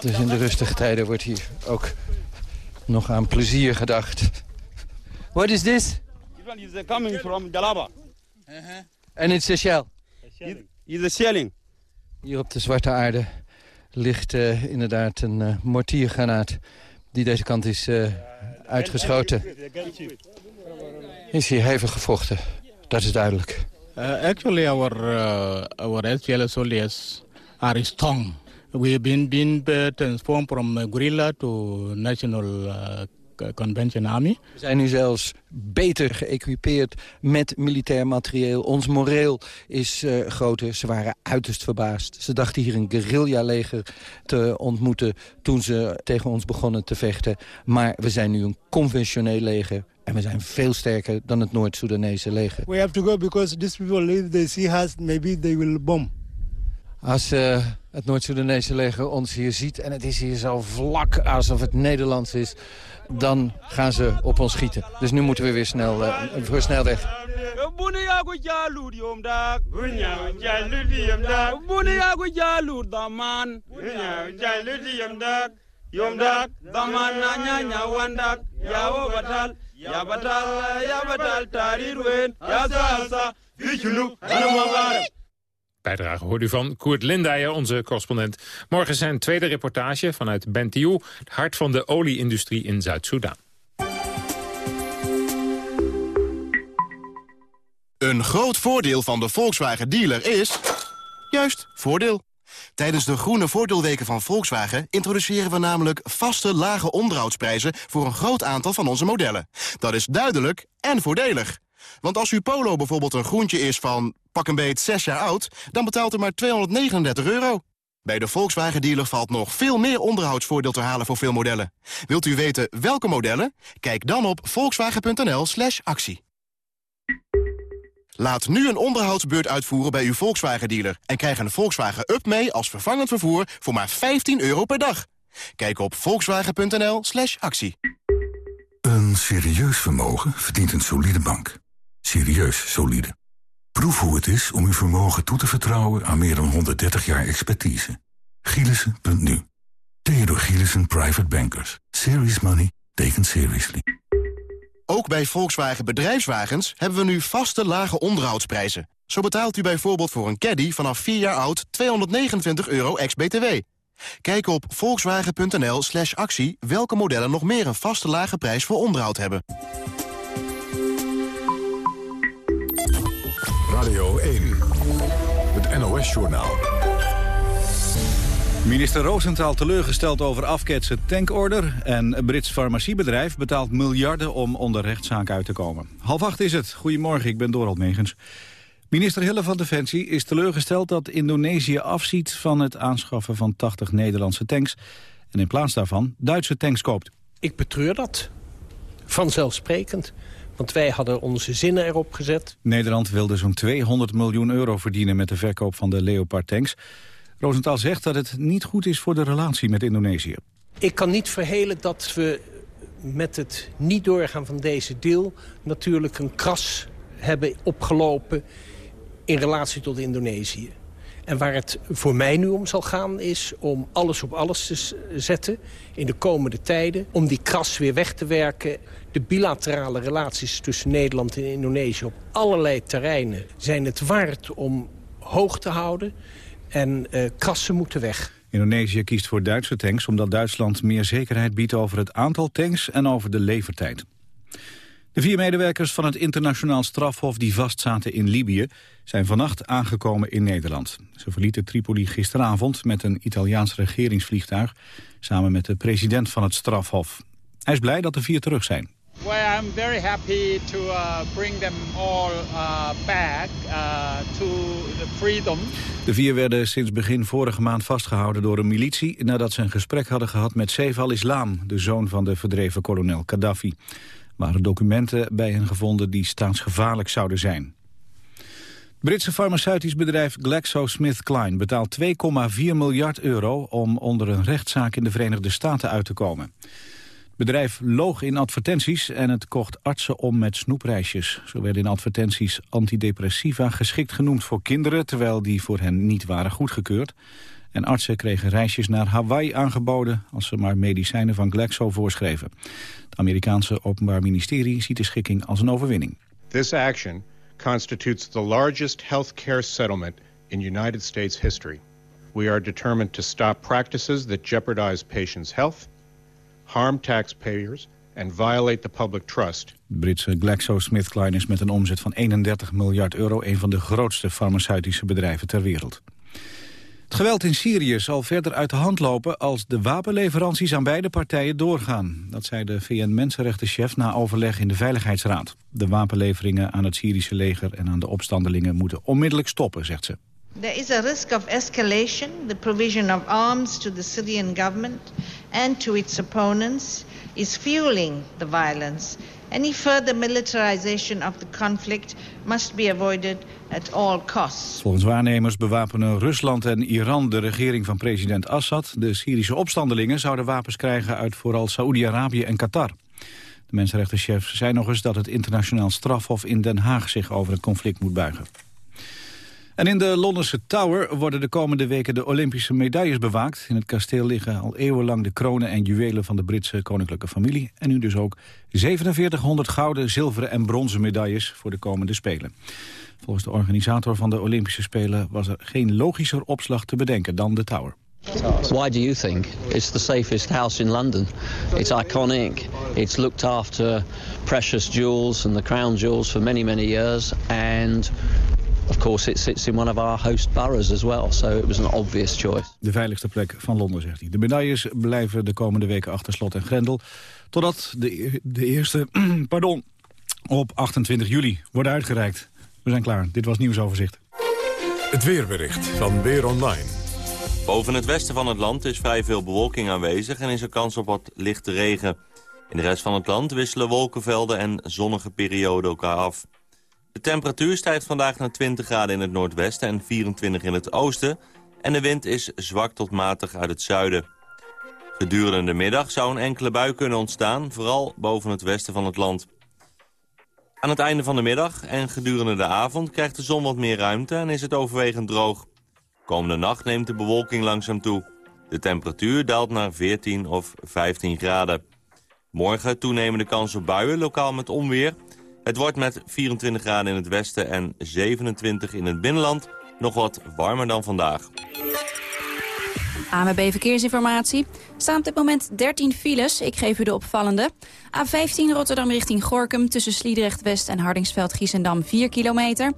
Dus in de rustige tijden wordt hier ook nog aan plezier gedacht. What is this? This is coming from Jalaba. Uh -huh. And it's a shell? It's a shelling. Hier op de zwarte aarde ligt uh, inderdaad een uh, mortiergranaat die deze kant is uitgeschoten. Is hier hevig gevochten, dat is duidelijk. Uh, actually, our, uh, our SPL soldiers are strong. We have been, been transformed from guerrilla to national Convention Army. We zijn nu zelfs beter geëquipeerd met militair materieel. Ons moreel is uh, groter. Ze waren uiterst verbaasd. Ze dachten hier een guerrilla-leger te ontmoeten toen ze tegen ons begonnen te vechten. Maar we zijn nu een conventioneel leger. En we zijn veel sterker dan het Noord-Soedanese leger. We have to go because these people, if they see us, maybe they will bomb. Als uh, het Noord-Soedanese leger ons hier ziet... en het is hier zo vlak alsof het Nederlands is... dan gaan ze op ons schieten. Dus nu moeten we weer snel, uh, weer snel weg. Tarirwen. Bijdrage hoort u van Koert Lindijer, onze correspondent. Morgen zijn tweede reportage vanuit Bentiu, het hart van de olieindustrie in Zuid-Soedan. Een groot voordeel van de Volkswagen dealer is... juist, voordeel. Tijdens de groene voordeelweken van Volkswagen introduceren we namelijk vaste lage onderhoudsprijzen voor een groot aantal van onze modellen. Dat is duidelijk en voordelig. Want als uw Polo bijvoorbeeld een groentje is van pak een beet 6 jaar oud, dan betaalt u maar 239 euro. Bij de Volkswagen dealer valt nog veel meer onderhoudsvoordeel te halen voor veel modellen. Wilt u weten welke modellen? Kijk dan op volkswagen.nl slash actie. Laat nu een onderhoudsbeurt uitvoeren bij uw Volkswagen-dealer... en krijg een Volkswagen Up mee als vervangend vervoer voor maar 15 euro per dag. Kijk op volkswagen.nl slash actie. Een serieus vermogen verdient een solide bank. Serieus solide. Proef hoe het is om uw vermogen toe te vertrouwen aan meer dan 130 jaar expertise. Gielissen.nu. Theodor Gielissen Private Bankers. Serious money taken seriously. Ook bij Volkswagen Bedrijfswagens hebben we nu vaste lage onderhoudsprijzen. Zo betaalt u bijvoorbeeld voor een caddy vanaf 4 jaar oud 229 euro ex-BTW. Kijk op volkswagen.nl slash actie welke modellen nog meer een vaste lage prijs voor onderhoud hebben. Radio 1, het NOS-journaal. Minister Roosentaal teleurgesteld over afketsen tankorder... en een Brits farmaciebedrijf betaalt miljarden om onder rechtszaak uit te komen. Half acht is het. Goedemorgen, ik ben Dorald Megens. Minister Hille van Defensie is teleurgesteld dat Indonesië afziet... van het aanschaffen van 80 Nederlandse tanks... en in plaats daarvan Duitse tanks koopt. Ik betreur dat. Vanzelfsprekend. Want wij hadden onze zinnen erop gezet. Nederland wilde zo'n 200 miljoen euro verdienen... met de verkoop van de Leopard-tanks... Rosenthal zegt dat het niet goed is voor de relatie met Indonesië. Ik kan niet verhelen dat we met het niet doorgaan van deze deal... natuurlijk een kras hebben opgelopen in relatie tot Indonesië. En waar het voor mij nu om zal gaan is om alles op alles te zetten in de komende tijden. Om die kras weer weg te werken. De bilaterale relaties tussen Nederland en Indonesië op allerlei terreinen zijn het waard om hoog te houden. En uh, krassen moeten weg. Indonesië kiest voor Duitse tanks omdat Duitsland meer zekerheid biedt over het aantal tanks en over de levertijd. De vier medewerkers van het internationaal strafhof die vastzaten in Libië zijn vannacht aangekomen in Nederland. Ze verlieten Tripoli gisteravond met een Italiaans regeringsvliegtuig samen met de president van het strafhof. Hij is blij dat de vier terug zijn. Well, I'm very happy to uh, bring them all uh, back uh, to the freedom. De vier werden sinds begin vorige maand vastgehouden door een militie... nadat ze een gesprek hadden gehad met Saif al-Islam... de zoon van de verdreven kolonel Gaddafi. Waren documenten bij hen gevonden die staatsgevaarlijk zouden zijn. Het Britse farmaceutisch bedrijf GlaxoSmithKline betaalt 2,4 miljard euro... om onder een rechtszaak in de Verenigde Staten uit te komen bedrijf loog in advertenties en het kocht artsen om met snoepreisjes. Zo werden in advertenties antidepressiva geschikt genoemd voor kinderen... terwijl die voor hen niet waren goedgekeurd. En artsen kregen reisjes naar Hawaii aangeboden... als ze maar medicijnen van Glaxo voorschreven. Het Amerikaanse Openbaar Ministerie ziet de schikking als een overwinning. This action constitutes the largest healthcare settlement in United States history. We are determined to stop practices that jeopardize patients' health harm taxpayers and violate the public trust. De Britse GlaxoSmithKline is met een omzet van 31 miljard euro... een van de grootste farmaceutische bedrijven ter wereld. Het geweld in Syrië zal verder uit de hand lopen als de wapenleveranties aan beide partijen doorgaan. Dat zei de VN-mensenrechtenchef na overleg in de Veiligheidsraad. De wapenleveringen aan het Syrische leger en aan de opstandelingen moeten onmiddellijk stoppen, zegt ze. There is a risk of escalation. The provision of arms to the Syrian government and to its opponents is fueling the violence. Any further militarization of the conflict must be avoided at all costs. Volgens waarnemers bewapenen Rusland en Iran de regering van president Assad. De Syrische opstandelingen zouden wapens krijgen uit vooral Saoedi-Arabië en Qatar. De mensenrechtenchef zei nog eens dat het internationaal strafhof in Den Haag zich over het conflict moet buigen. En in de Londense Tower worden de komende weken de Olympische medailles bewaakt. In het kasteel liggen al eeuwenlang de kronen en juwelen van de Britse koninklijke familie. En nu dus ook 4700 gouden, zilveren en bronzen medailles voor de komende Spelen. Volgens de organisator van de Olympische Spelen was er geen logischer opslag te bedenken dan de Tower. Why do you think it's the safest house in London? It's iconic. It's looked after precious jewels and the crown jewels for many, many years. And Of course, it sits in one of our host boroughs as well, so it was an obvious choice. De veiligste plek van Londen, zegt hij. De medailles blijven de komende weken achter slot en grendel, totdat de, de eerste, pardon, op 28 juli worden uitgereikt. We zijn klaar. Dit was Nieuwsoverzicht. Het weerbericht van Weer Online. Boven het westen van het land is vrij veel bewolking aanwezig en is er kans op wat lichte regen. In de rest van het land wisselen wolkenvelden en zonnige perioden elkaar af. De temperatuur stijgt vandaag naar 20 graden in het noordwesten en 24 in het oosten. En de wind is zwak tot matig uit het zuiden. Gedurende de middag zou een enkele bui kunnen ontstaan, vooral boven het westen van het land. Aan het einde van de middag en gedurende de avond krijgt de zon wat meer ruimte en is het overwegend droog. Komende nacht neemt de bewolking langzaam toe. De temperatuur daalt naar 14 of 15 graden. Morgen toenemende kans op buien, lokaal met onweer. Het wordt met 24 graden in het westen en 27 in het binnenland nog wat warmer dan vandaag. AMB Verkeersinformatie. Staan op dit moment 13 files. Ik geef u de opvallende. A15 Rotterdam richting Gorkum tussen Sliedrecht West en Hardingsveld-Giessendam 4 kilometer.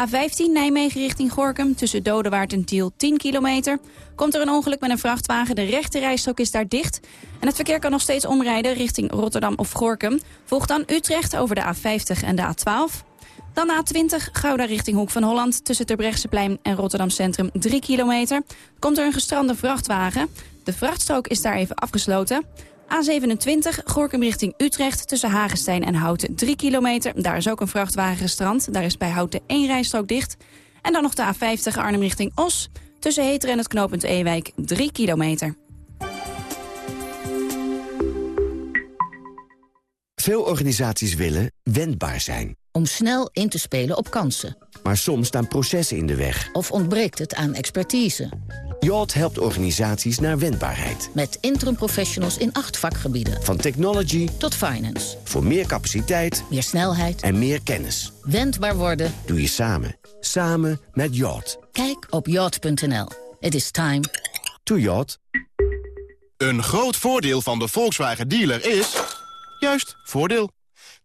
A15 Nijmegen richting Gorkum tussen Dodewaard en Tiel 10 kilometer. Komt er een ongeluk met een vrachtwagen, de rechte rijstrook is daar dicht. En het verkeer kan nog steeds omrijden richting Rotterdam of Gorkum. Volgt dan Utrecht over de A50 en de A12. Dan A20, Gouda richting Hoek van Holland... tussen Terbrechtseplein en Rotterdam Centrum 3 kilometer. Komt er een gestrande vrachtwagen. De vrachtstrook is daar even afgesloten. A27, Gorkum richting Utrecht tussen Hagenstein en Houten 3 kilometer. Daar is ook een vrachtwagen gestrand. Daar is bij Houten één rijstrook dicht. En dan nog de A50 Arnhem richting Os. Tussen Heter en het knooppunt Ewijk 3 kilometer. Veel organisaties willen wendbaar zijn om snel in te spelen op kansen. Maar soms staan processen in de weg. Of ontbreekt het aan expertise. Yacht helpt organisaties naar wendbaarheid. Met interim professionals in acht vakgebieden. Van technology tot finance. Voor meer capaciteit, meer snelheid en meer kennis. Wendbaar worden doe je samen. Samen met Yacht. Kijk op yacht.nl. It is time to yacht. Een groot voordeel van de Volkswagen dealer is... juist, voordeel.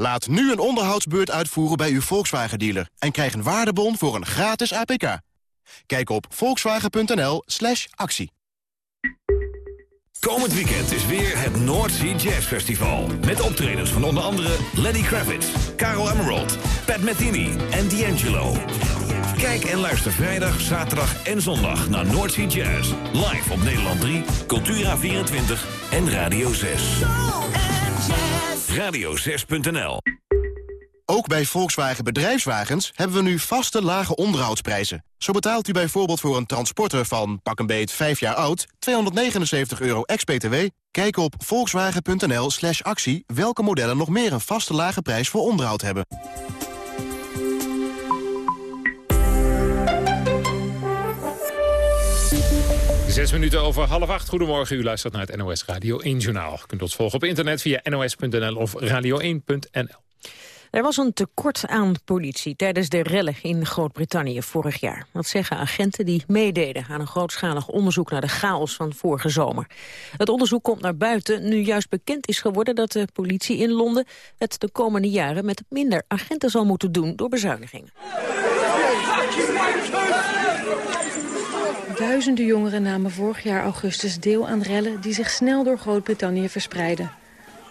Laat nu een onderhoudsbeurt uitvoeren bij uw Volkswagen-dealer... en krijg een waardebon voor een gratis APK. Kijk op volkswagen.nl slash actie. Komend weekend is weer het North Sea Jazz Festival. Met optredens van onder andere Lenny Kravitz, Carol Emerald, Pat Metheny en D'Angelo. Kijk en luister vrijdag, zaterdag en zondag naar North Sea Jazz. Live op Nederland 3, Cultura24 en Radio 6 radio6.nl. Ook bij Volkswagen Bedrijfswagens hebben we nu vaste lage onderhoudsprijzen. Zo betaalt u bijvoorbeeld voor een transporter van pak een beet 5 jaar oud 279 euro ex-BTW. Kijk op volkswagen.nl slash actie welke modellen nog meer een vaste lage prijs voor onderhoud hebben. Zes minuten over half acht. Goedemorgen, u luistert naar het NOS Radio 1 Journaal. U kunt ons volgen op internet via nos.nl of radio1.nl. Er was een tekort aan politie tijdens de rellen in Groot-Brittannië vorig jaar. Dat zeggen agenten die meededen aan een grootschalig onderzoek naar de chaos van vorige zomer. Het onderzoek komt naar buiten nu juist bekend is geworden dat de politie in Londen het de komende jaren met minder agenten zal moeten doen door bezuinigingen. Duizenden jongeren namen vorig jaar augustus deel aan rellen die zich snel door Groot-Brittannië verspreidden.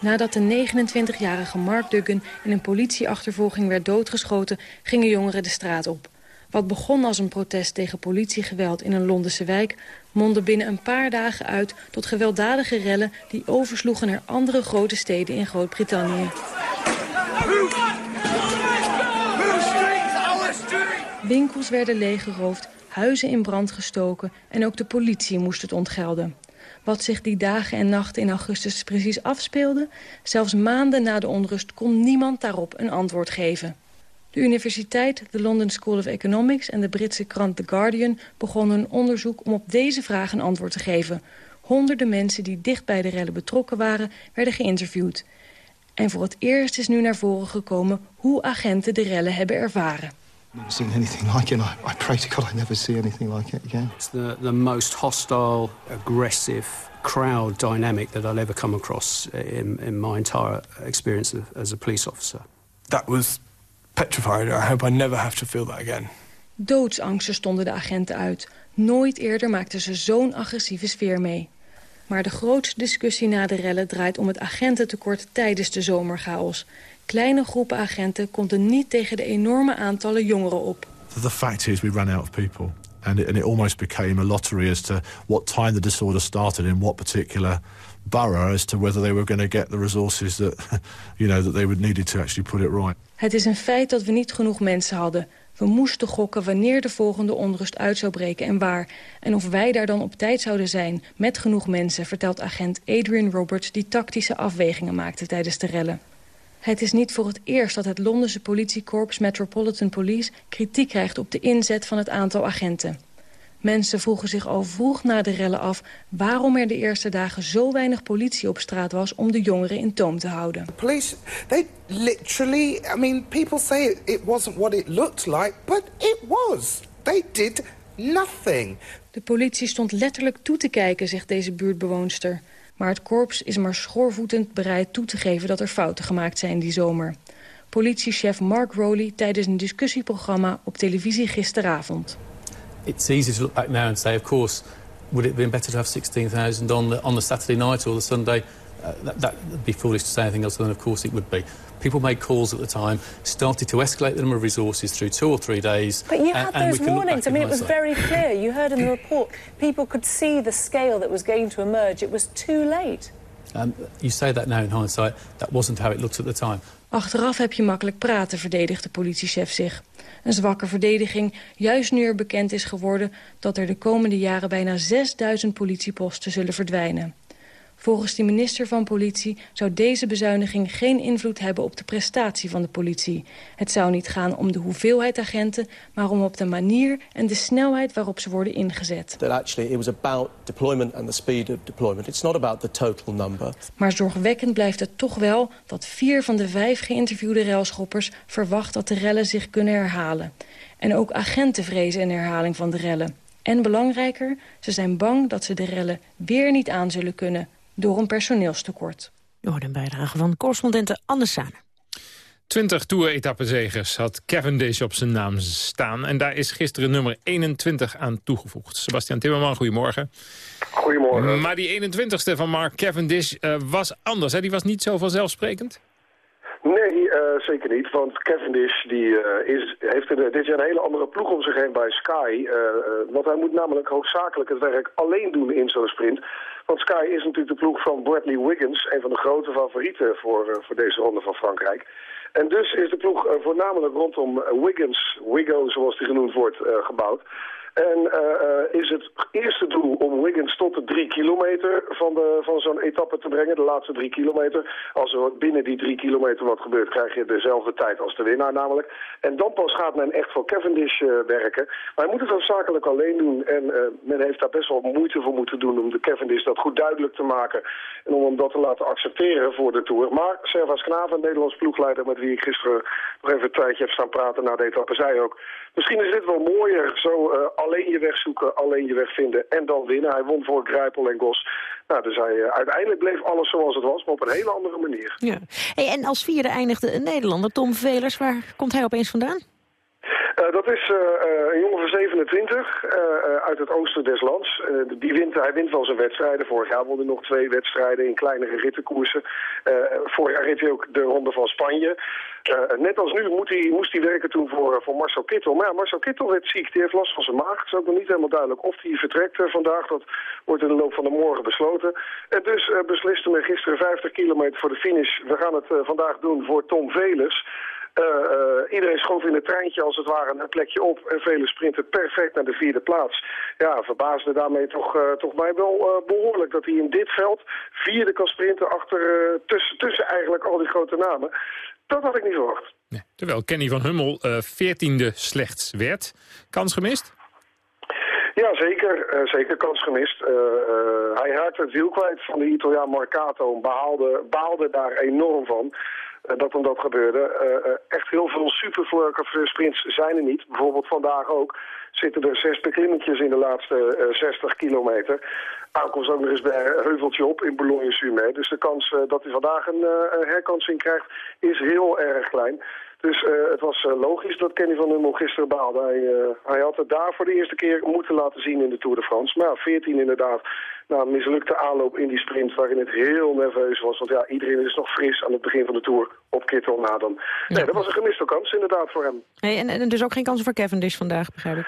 Nadat de 29-jarige Mark Duggan in een politieachtervolging werd doodgeschoten, gingen jongeren de straat op. Wat begon als een protest tegen politiegeweld in een Londense wijk... mondde binnen een paar dagen uit tot gewelddadige rellen... die oversloegen naar andere grote steden in Groot-Brittannië. Winkels werden leeggeroofd, huizen in brand gestoken en ook de politie moest het ontgelden. Wat zich die dagen en nachten in augustus precies afspeelde... zelfs maanden na de onrust kon niemand daarop een antwoord geven. De universiteit, de London School of Economics en de Britse krant The Guardian... begonnen een onderzoek om op deze vraag een antwoord te geven. Honderden mensen die dicht bij de rellen betrokken waren, werden geïnterviewd. En voor het eerst is nu naar voren gekomen hoe agenten de rellen hebben ervaren. Never seen anything like it. I, I pray to God I never see anything like it again. It's the, the most hostile, aggressive crowd dynamic that I'll ever come across in, in my entire experience as a police officer. That was petrified. I hope I never have to feel that again. Doodsangsten stonden de agenten uit. Nooit eerder maakten ze zo'n agressieve sfeer mee. Maar de grootste discussie na de rellen draait om het agententekort tijdens de zomerchaos. Kleine groepen agenten konden niet tegen de enorme aantallen jongeren op. The fact is we ran out of people. And it, and it almost became a lottery as to what time the disorder started in what particular borough as to whether they were going to get the resources that you know that they would needed to actually put it right. Het is een feit dat we niet genoeg mensen hadden. We moesten gokken wanneer de volgende onrust uit zou breken en waar. En of wij daar dan op tijd zouden zijn, met genoeg mensen... vertelt agent Adrian Roberts die tactische afwegingen maakte tijdens de rellen. Het is niet voor het eerst dat het Londense politiekorps Metropolitan Police... kritiek krijgt op de inzet van het aantal agenten. Mensen vroegen zich al vroeg na de rellen af... waarom er de eerste dagen zo weinig politie op straat was... om de jongeren in toom te houden. Police, they literally... I mean, people say it wasn't what it looked like, but it was. They did nothing. De politie stond letterlijk toe te kijken, zegt deze buurtbewoonster. Maar het korps is maar schoorvoetend bereid toe te geven dat er fouten gemaakt zijn die zomer. Politiechef Mark Rowley tijdens een discussieprogramma op televisie gisteravond. It's easy to look back now and say, of course, would it have been better to have 16,000 on the, on the Saturday night or the Sunday? Uh, that, that would be foolish to say anything else than of course it would be. People made calls at the time, started to escalate the number of resources through two or three days. But you had and those look warnings. I mean, it was very clear. You heard in the report, people could see the scale that was going to emerge. It was too late. Um, you say that now in hindsight. That wasn't how it looked at the time. Achteraf heb je makkelijk praten, verdedigt de politiechef zich. Een zwakke verdediging, juist nu er bekend is geworden... dat er de komende jaren bijna 6000 politieposten zullen verdwijnen. Volgens de minister van Politie zou deze bezuiniging geen invloed hebben op de prestatie van de politie. Het zou niet gaan om de hoeveelheid agenten, maar om op de manier en de snelheid waarop ze worden ingezet. That actually it was about deployment and the speed of deployment. It's not about the total number. Maar zorgwekkend blijft het toch wel dat vier van de vijf geïnterviewde railschoppers verwacht dat de rellen zich kunnen herhalen. En ook agenten vrezen een herhaling van de rellen. En belangrijker, ze zijn bang dat ze de rellen weer niet aan zullen kunnen door een personeelstekort. Je hoort een bijdrage van correspondente Anne Sane. 20 Tour-etappenzegers had Cavendish op zijn naam staan. En daar is gisteren nummer 21 aan toegevoegd. Sebastian Timmerman, goedemorgen. Goedemorgen. Maar die 21ste van Mark Cavendish eh, was anders. Hè? Die was niet zo vanzelfsprekend. Nee, eh, zeker niet. Want Cavendish die, eh, is, heeft er dit jaar een hele andere ploeg om zich heen bij Sky. want hij moet namelijk hoofdzakelijk het werk alleen doen in zo'n sprint. Want Sky is natuurlijk de ploeg van Bradley Wiggins, een van de grote favorieten voor, eh, voor deze ronde van Frankrijk. En dus is de ploeg eh, voornamelijk rondom Wiggins, Wiggo zoals die genoemd wordt, eh, gebouwd. En eh, eh, is het eerste doel om Wiggins tot de drie kilometer van, van zo'n etappe te brengen, de laatste drie kilometer. Als er binnen die drie kilometer wat gebeurt, krijg je dezelfde tijd als de winnaar namelijk. En dan pas gaat men echt voor Cavendish eh, werken. Maar hij moet het hoofdzakelijk alleen doen. En men heeft daar best wel moeite voor moeten doen om de Cavendish dat goed duidelijk te maken. En om hem dat te laten accepteren voor de Tour. Maar Servas Knaven, Nederlands ploegleider met wie ik gisteren nog even een tijdje heb staan praten na de etappe, zei ook... Misschien is dit wel mooier, zo alleen je weg zoeken, alleen je weg vinden en dan winnen. Hij won voor Grijpel en Gos. Nou, dus hij, eh, uiteindelijk bleef alles zoals het was, maar op een hele andere manier. Ja. Hey, en als vierde eindigde een Nederlander, Tom Velers. Waar komt hij opeens vandaan? Eh, dat is eh, eh, een jongen van 27 eh, eh, uit het oosten des lands. Die wint, hij wint wel zijn wedstrijden. Vorig jaar won nog twee wedstrijden in kleinere rittenkoersen. Vorig jaar reed hij ook de Ronde van Spanje. Net als nu moet hij, moest hij werken toen voor, voor Marcel Kittel. Maar ja, Marcel Kittel werd ziek. Die heeft last van zijn maag. Het is ook nog niet helemaal duidelijk of hij vertrekt vandaag. Dat wordt in de loop van de morgen besloten. En dus besliste men gisteren 50 kilometer voor de finish. We gaan het vandaag doen voor Tom Velers. Eh, eh, iedereen schoof in het treintje als het ware een plekje op en velen sprinten perfect naar de vierde plaats. Ja, verbaasde daarmee toch, eh, toch mij wel eh, behoorlijk dat hij in dit veld vierde kan sprinten achter, tussen, tussen eigenlijk al die grote namen. Dat had ik niet verwacht. Terwijl Kenny van Hummel veertiende slechts werd. Kans gemist? Ja, zeker. zeker kans gemist. Hij raakte het wiel kwijt van de Italiaan Marcato en baalde, baalde daar enorm van. Eh, dat hem dat gebeurde. Eh, eh, echt heel veel supervlurker sprints zijn er niet. Bijvoorbeeld vandaag ook zitten er zes beklimmetjes in de laatste eh, 60 kilometer. Aankomst ook nog eens bij een heuveltje op in Boulogne-sur-Mer. Dus de kans dat hij vandaag een, herkansing krijgt is heel erg klein. Dus het was logisch dat Kenny van Hummel gisteren baalde. Hij, hij had het daar voor de eerste keer moeten laten zien in de Tour de France. Maar ja, 14 inderdaad. Na een mislukte aanloop in die sprint waarin het heel nerveus was. Want ja, iedereen is nog fris aan het begin van de Tour op Kittel na dan. Nee, dat was een gemiste kans inderdaad voor hem. Hey, en, en dus ook geen kansen voor Cavendish vandaag, begrijp ik.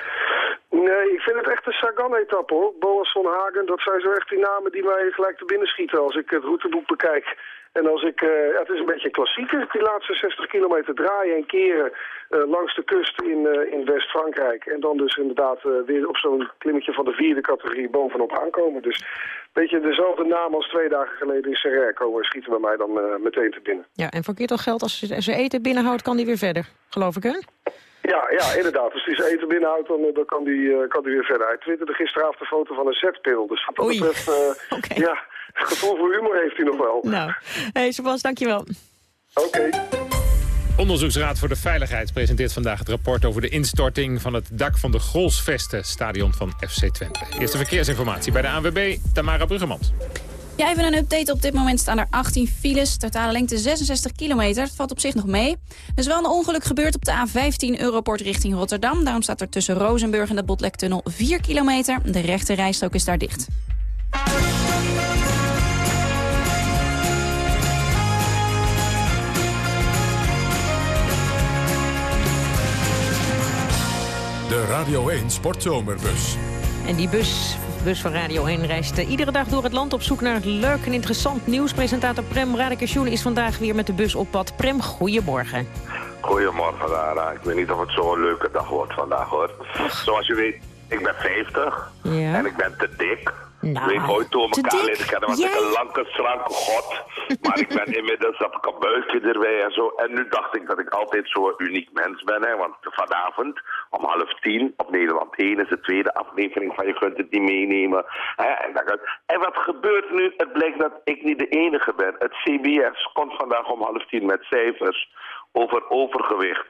Nee, ik vind het echt een Sagan-etappe hoor. Boas van Hagen, dat zijn zo echt die namen die mij gelijk te binnen schieten als ik het routeboek bekijk. En als ik, eh, ja, het is een beetje klassieker, die laatste 60 kilometer draaien en keren eh, langs de kust in, eh, in West-Frankrijk. En dan dus inderdaad eh, weer op zo'n klimmetje van de vierde categorie bovenop aankomen. Dus een beetje dezelfde naam als twee dagen geleden in Serre komen schieten bij mij dan eh, meteen te binnen. Ja, en voor Kittel geldt, als ze eten binnenhoudt, kan hij weer verder. Geloof ik, hè? Ja, ja, inderdaad. Als hij zijn eten binnenhoudt, dan, eh, dan kan hij eh, kan die weer verder. Hij twitterde gisteravond een foto van een zetpil. Dus wat dat Oei. betreft, eh, ja, gevoel voor humor heeft hij nog wel. Nou, hey, Sebas, dankjewel. Oké. Onderzoeksraad voor de Veiligheid presenteert vandaag het rapport over de instorting van het dak van de Grolsvesten, stadion van FC Twente. Eerste verkeersinformatie bij de ANWB, Tamara Bruggemans. Ja, even een update. Op dit moment staan er 18 files. Totale lengte 66 kilometer. Het valt op zich nog mee. Er is wel een ongeluk gebeurd op de A15 Europort richting Rotterdam. Daarom staat er tussen Rozenburg en de Botlektunnel 4 kilometer. De rechte rijstrook is daar dicht. De Radio 1 Sportzomerbus. En die bus bus van Radio 1 reist eh, iedere dag door het land op zoek naar leuk en interessant nieuws. Presentator Prem Radikation is vandaag weer met de bus op pad. Prem, goedemorgen. Goedemorgen, Lara. Ik weet niet of het zo'n leuke dag wordt vandaag, hoor. Zoals je weet, ik ben 50 Ja. en ik ben te dik. Nou, ik weet ooit te elkaar leren kennen was Jij? ik een lange, slanke god. maar ik ben inmiddels, heb ik een buikje erbij en zo. En nu dacht ik dat ik altijd zo'n uniek mens ben. Hè, want vanavond om half tien op Nederland 1 is de tweede aflevering van Je kunt het niet meenemen. Hè, en, dan en wat gebeurt nu? Het blijkt dat ik niet de enige ben. Het CBS komt vandaag om half tien met cijfers over overgewicht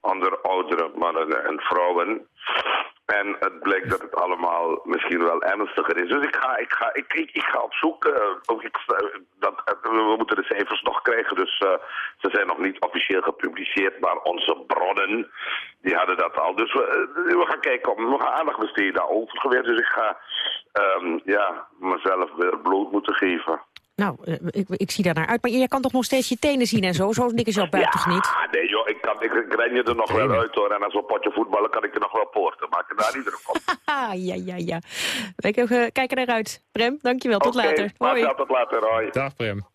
onder oudere mannen en vrouwen. En het blijkt dat het allemaal misschien wel ernstiger is. Dus ik ga, ik ga, ik, ik, ik ga op zoek. eh, ik, eh, dat, eh, we moeten de cijfers nog krijgen. Dus eh, ze zijn nog niet officieel gepubliceerd. Maar onze bronnen, die hadden dat al. Dus we, eh, we gaan kijken. We gaan aandacht besteden aan overgewicht. Dus ik ga ehm, ja, mezelf weer bloot moeten geven. Nou, eh, ik, ik zie daar naar uit. Maar jij kan toch nog steeds je tenen zien en zo? Zo dik is jouw buik toch niet? Nee joh, ik, kan, ik, ik ren je er nog wel uit hoor. En als we een potje voetballen kan ik er nog wel poorten. Maak je daar niet druk op. Haha, ja, ja, ja. We kijken kijken eruit. Prem, dankjewel. Tot later. Hoi. Tot later. Hoi. Dag Prem.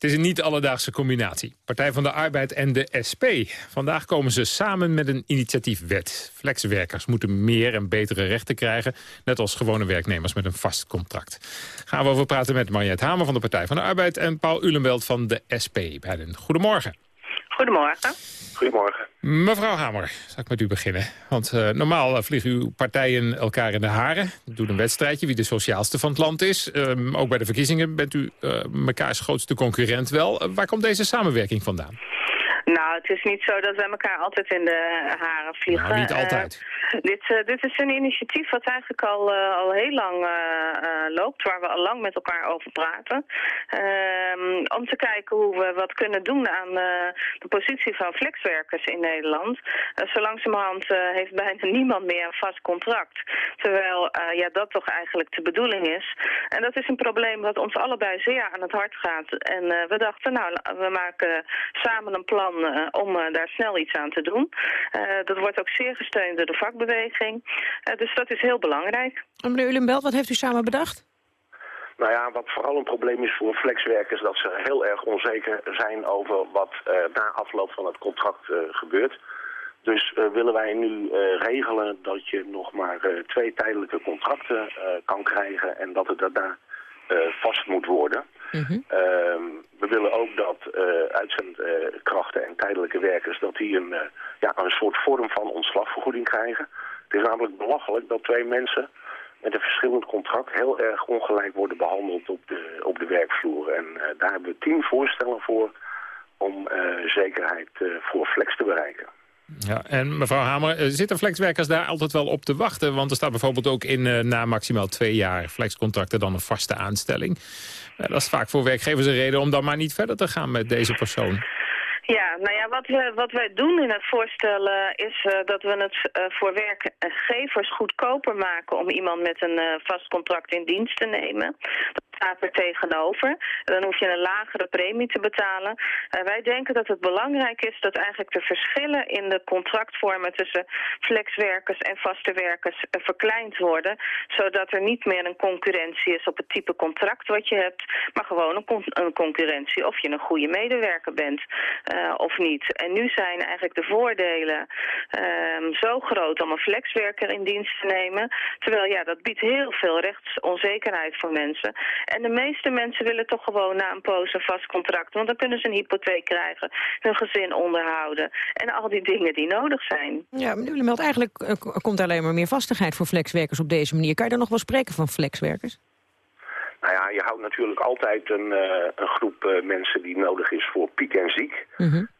Het is een niet-alledaagse combinatie. Partij van de Arbeid en de SP. Vandaag komen ze samen met een initiatiefwet. Flexwerkers moeten meer en betere rechten krijgen... net als gewone werknemers met een vast contract. Gaan we over praten met Mariette Hamer van de Partij van de Arbeid... en Paul Ulenbelt van de SP. Beiden. Goedemorgen. Goedemorgen. Goedemorgen. Mevrouw Hamer, zal ik met u beginnen. Want eh, normaal eh, vliegen uw partijen elkaar in de haren. Doet een wedstrijdje wie de sociaalste van het land is. Ehm, ook bij de verkiezingen bent u eh mekaars grootste concurrent wel. Waar komt deze samenwerking vandaan? Nou, het is niet zo dat wij elkaar altijd in de haren vliegen. Nou, niet Eh, altijd. dit, eh, dit is een initiatief wat eigenlijk al, eh, al heel lang loopt, waar we al lang met elkaar over praten. Ehm, om te kijken hoe we wat kunnen doen aan de positie van flexwerkers in Nederland. Zo langzamerhand heeft bijna niemand meer een vast contract. Terwijl ja, dat toch eigenlijk de bedoeling is. En dat is een probleem wat ons allebei zeer aan het hart gaat. En we dachten, nou, we maken samen een plan om eh, daar snel iets aan te doen. Eh, dat wordt ook zeer gesteund door de vakbeweging. Eh, dus dat is heel belangrijk. En meneer Ulenbelt, wat heeft u samen bedacht? Nou ja, wat vooral een probleem is voor flexwerkers... dat ze heel erg onzeker zijn over wat eh, na afloop van het contract eh, gebeurt. Dus eh, willen wij nu eh, regelen dat je nog maar eh, twee tijdelijke contracten eh, kan krijgen... en dat het daarna eh, vast moet worden. Ehm, we willen ook dat eh, uitzendkrachten en tijdelijke werkers... dat die een, eh, ja, een soort vorm van ontslagvergoeding krijgen. Het is namelijk belachelijk dat twee mensen met een verschillend contract heel erg ongelijk worden behandeld op de, op de werkvloer. En eh, daar hebben we tien voorstellen voor om zekerheid voor flex te bereiken. Ja, en mevrouw Hamer, eh, zitten flexwerkers daar altijd wel op te wachten? Want er staat bijvoorbeeld ook in eh, na maximaal twee jaar flexcontracten dan een vaste aanstelling. Eh, dat is vaak voor werkgevers een reden om dan maar niet verder te gaan met deze persoon. Ja, nou ja, wat, we, wat wij doen in het voorstel eh, is dat we het voor werkgevers goedkoper maken om iemand met een vast contract in dienst te nemen. Staat er tegenover. Dan hoef je een lagere premie te betalen. Eh, wij denken dat het belangrijk is dat eigenlijk de verschillen in de contractvormen tussen flexwerkers en vaste werkers eh, verkleind worden. Zodat er niet meer een concurrentie is op het type contract wat je hebt, maar gewoon een, con- een concurrentie of je een goede medewerker bent eh, of niet. En nu zijn eigenlijk de voordelen ehm, zo groot om een flexwerker in dienst te nemen. Terwijl ja, dat biedt heel veel rechtsonzekerheid voor mensen. En de meeste mensen willen toch gewoon na een poos een vast contract. Want dan kunnen ze een hypotheek krijgen, hun gezin onderhouden en al die dingen die nodig zijn. Ja, meneer Ulenbelt, eigenlijk eh, komt er alleen maar meer vastigheid voor flexwerkers op deze manier. Kan je dan nog wel spreken van flexwerkers? Nou ja, je houdt natuurlijk altijd een, eh, een groep eh, mensen die nodig is voor piek en ziek.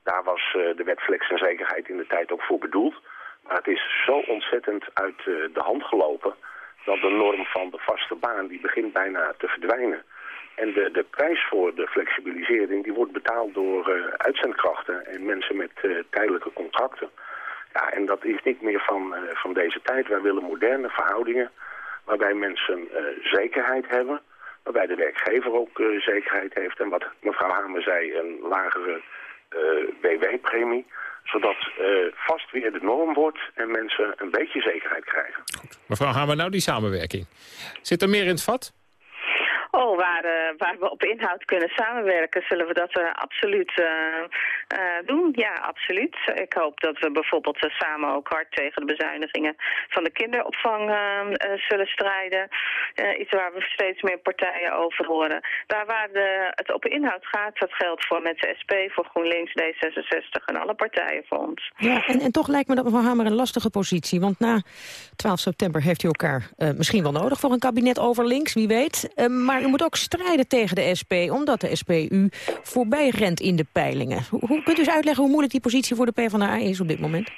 Daar was eh, de wet flex en zekerheid in de tijd ook voor bedoeld. Maar het is zo ontzettend uit eh, de hand gelopen... dat de norm van de vaste baan die begint bijna te verdwijnen. En de, de prijs voor de flexibilisering die wordt betaald door eh, uitzendkrachten... en mensen met eh, tijdelijke contracten. Ja, en dat is niet meer van, eh, van deze tijd. Wij willen moderne verhoudingen waarbij mensen zekerheid hebben... waarbij de werkgever ook zekerheid heeft. En wat mevrouw Hamer zei, een lagere WW-premie. Zodat eh, vast weer de norm wordt en mensen een beetje zekerheid krijgen. Mevrouw Hamer, nou die samenwerking. Zit er meer in het vat? Oh, waar, eh, waar we op inhoud kunnen samenwerken, zullen we dat uh, absoluut uh, doen. Ja, absoluut. Ik hoop dat we bijvoorbeeld samen ook hard tegen de bezuinigingen van de kinderopvang zullen strijden. iets waar we steeds meer partijen over horen. Daar waar de, het op inhoud gaat, dat geldt voor met de SP, voor GroenLinks, D66 en alle partijen voor ons. Ja, en, en toch lijkt me dat mevrouw Hamer een lastige positie. Want na 12 september heeft u elkaar misschien wel nodig voor een kabinet over links, wie weet. maar u moet ook strijden tegen de SP, omdat de SP u voorbij rent in de peilingen. Hoe, hoe kunt u eens uitleggen hoe moeilijk die positie voor de PvdA is op dit moment?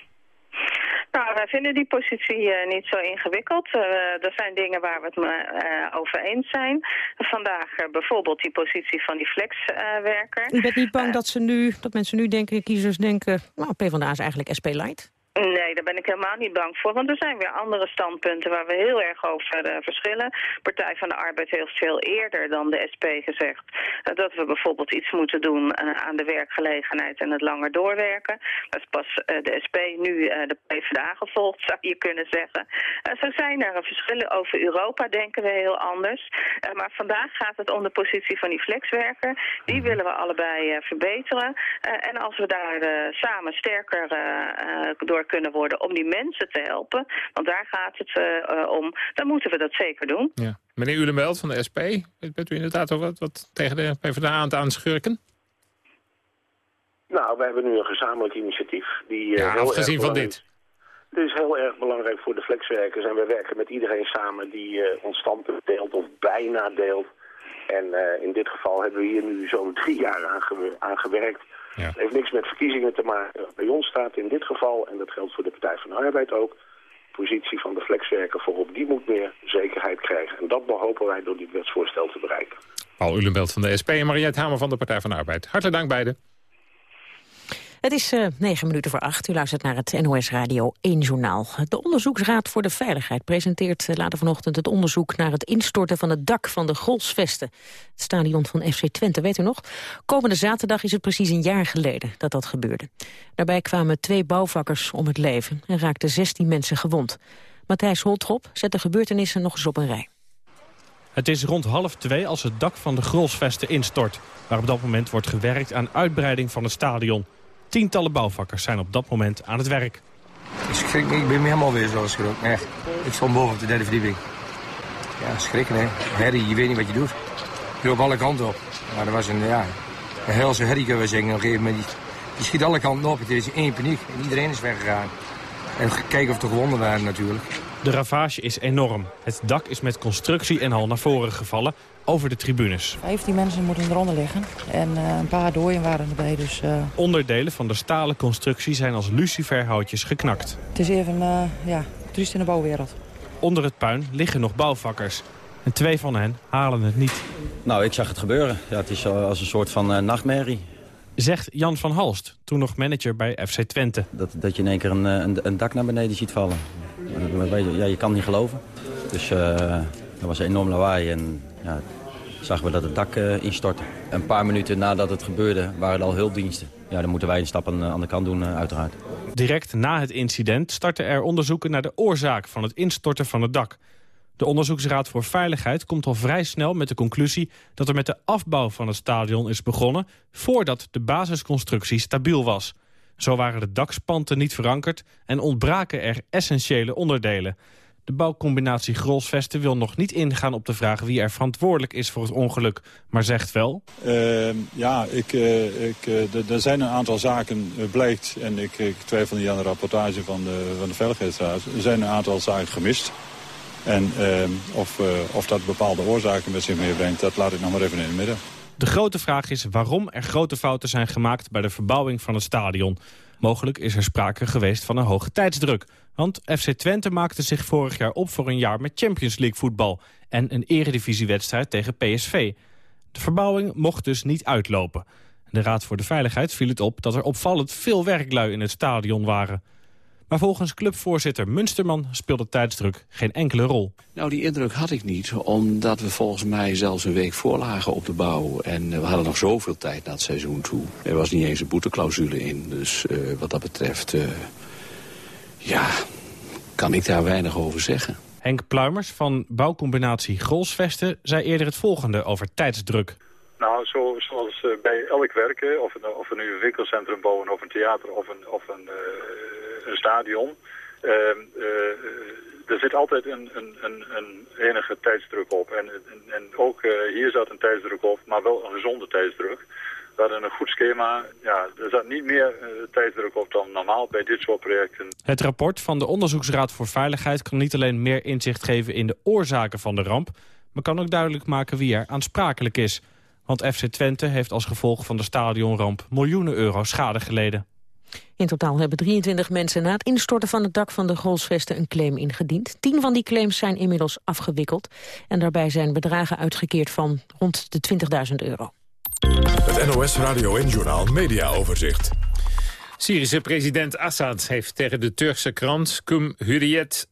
Nou, wij vinden die positie uh, niet zo ingewikkeld. Uh, er zijn dingen waar we het uh, over eens zijn. Vandaag bijvoorbeeld die positie van die flexwerker. U bent niet bang dat, ze nu, dat mensen nu denken, kiezers denken... nou, PvdA is eigenlijk SP-light? Nee, daar ben ik helemaal niet bang voor. Want er zijn weer andere standpunten waar we heel erg over uh, verschillen. Partij van de Arbeid heeft veel eerder dan de SP gezegd... Uh, dat we bijvoorbeeld iets moeten doen uh, aan de werkgelegenheid en het langer doorwerken. Dat is pas de SP nu de PvdA gevolgd, zou je kunnen zeggen. zo zijn er verschillen over Europa, denken we heel anders. maar vandaag gaat het om de positie van die flexwerker. Die willen we allebei verbeteren. en als we daar samen sterker door kunnen worden om die mensen te helpen. Want daar gaat het uh, om. Dan moeten we dat zeker doen. Ja. Meneer Ulenbelt van de SP, bent u inderdaad ook wat, wat tegen de PvdA aan het aanschurken? Nou, we hebben nu een gezamenlijk initiatief. Die, ja, heel afgezien van dit. Dit is heel erg belangrijk voor de flexwerkers. En we werken met iedereen samen die uh, ons standpunt deelt of bijna deelt. En uh, in dit geval hebben we hier nu zo'n drie jaar aan gewerkt. Ja. Het heeft niks met verkiezingen te maken. Bij ons staat in dit geval, en dat geldt voor de Partij van de Arbeid ook... de positie van de flexwerker voorop. Die moet meer zekerheid krijgen. En dat behopen wij door dit wetsvoorstel te bereiken. Paul Ulenbelt van de SP en Mariette Hamer van de Partij van de Arbeid. Hartelijk dank beiden. Het is uh, negen minuten voor acht. U luistert naar het NOS Radio 1 Journaal. De Onderzoeksraad voor de Veiligheid presenteert uh, later vanochtend het onderzoek naar het instorten van het dak van de Golsvesten. Het stadion van FC Twente, weet u nog? Komende zaterdag is het precies een jaar geleden dat dat gebeurde. Daarbij kwamen twee bouwvakkers om het leven en raakten 16 mensen gewond. Matthijs Holtrop zet de gebeurtenissen nog eens op een rij. Het is rond half twee als het dak van de Grolsvesten instort... waar op dat moment wordt gewerkt aan uitbreiding van het stadion. Tientallen bouwvakkers zijn op dat moment aan het werk. Ik ik ben me helemaal weer zoals geschrokken. Echt. Ik stond boven op de derde verdieping. Ja, schrikken hè. Herrie, je weet niet wat je doet. Je loopt alle kanten op. Maar er was een, ja, een helse herrie kunnen. Op een gegeven moment, die schiet alle kanten op. Het is één paniek. En iedereen is weggegaan. En kijken of er gewonden waren natuurlijk. De ravage is enorm. Het dak is met constructie en al naar voren gevallen over de tribunes. 15 mensen moeten eronder liggen en uh, een paar dooien waren erbij. Dus, uh... Onderdelen van de stalen constructie zijn als luciferhoutjes geknakt. Het is even uh, ja, triest in de bouwwereld. Onder het puin liggen nog bouwvakkers. En twee van hen halen het niet. Nou, ik zag het gebeuren. Ja, het is als een soort van nachtmerrie. Zegt Jan van Halst, toen nog manager bij FC Twente. Dat, dat je in één keer een, een, een dak naar beneden ziet vallen. Ja, je kan niet geloven. Dus er was een enorm lawaai en ja, zagen we dat het dak uh, instortte. Een paar minuten nadat het gebeurde waren er al hulpdiensten. Ja, dan moeten wij een stap aan, aan de kant doen, uh, uiteraard. Direct na het incident starten er onderzoeken naar de oorzaak van het instorten van het dak. De Onderzoeksraad voor Veiligheid komt al vrij snel met de conclusie... dat er met de afbouw van het stadion is begonnen... voordat de basisconstructie stabiel was. Zo waren de dakspanten niet verankerd en ontbraken er essentiële onderdelen. De bouwcombinatie Grolsvesten wil nog niet ingaan op de vraag wie er verantwoordelijk is voor het ongeluk, maar zegt wel... Uh, ja, ik, uh, ik, uh, er zijn een aantal zaken blijkt, en ik, ik twijfel niet aan de rapportage van de, van de Veiligheidsraad, er zijn een aantal zaken gemist. En ehm, of, of dat bepaalde oorzaken met zich meebrengt, dat laat ik nog maar even in het midden. De grote vraag is waarom er grote fouten zijn gemaakt bij de verbouwing van het stadion. Mogelijk is er sprake geweest van een hoge tijdsdruk. Want FC Twente maakte zich vorig jaar op voor een jaar met Champions League voetbal... en een eredivisiewedstrijd tegen PSV. De verbouwing mocht dus niet uitlopen. De Raad voor de Veiligheid viel het op dat er opvallend veel werklui in het stadion waren. Maar volgens clubvoorzitter Munsterman speelde tijdsdruk geen enkele rol. Nou, die indruk had ik niet, omdat we volgens mij zelfs een week voorlagen op de bouw. En eh, we hadden nog zoveel tijd naar het seizoen toe. Er was niet eens een boeteclausule in, dus uh, wat dat betreft... Uh, ja, kan ik daar weinig over zeggen. Henk Pluimers van bouwcombinatie Grolsvesten zei eerder het volgende over tijdsdruk. Nou, zo, zoals bij elk werken, of, of we nu een winkelcentrum bouwen of een theater of een, of een, uh, een stadion... Uh, er zit altijd een, een, een, een, enige tijdsdruk op. En, en, en ook hier zat een tijdsdruk op, maar wel een gezonde tijdsdruk. We hadden een goed schema. Ja, er zat niet meer uh, tijdsdruk op dan normaal bij dit soort projecten. Het rapport van de Onderzoeksraad voor Veiligheid kan niet alleen meer inzicht geven in de oorzaken van de ramp, maar kan ook duidelijk maken wie er aansprakelijk is. Want FC Twente heeft als gevolg van de stadionramp miljoenen euro schade geleden. In totaal hebben 23 mensen na het instorten van het dak van de Grolsvesten een claim ingediend. Tien van die claims zijn inmiddels afgewikkeld. En daarbij zijn bedragen uitgekeerd van rond de 20.000 euro. Het NOS Radio en Journal Media Overzicht. Syrische president Assad heeft tegen de Turkse krant Kum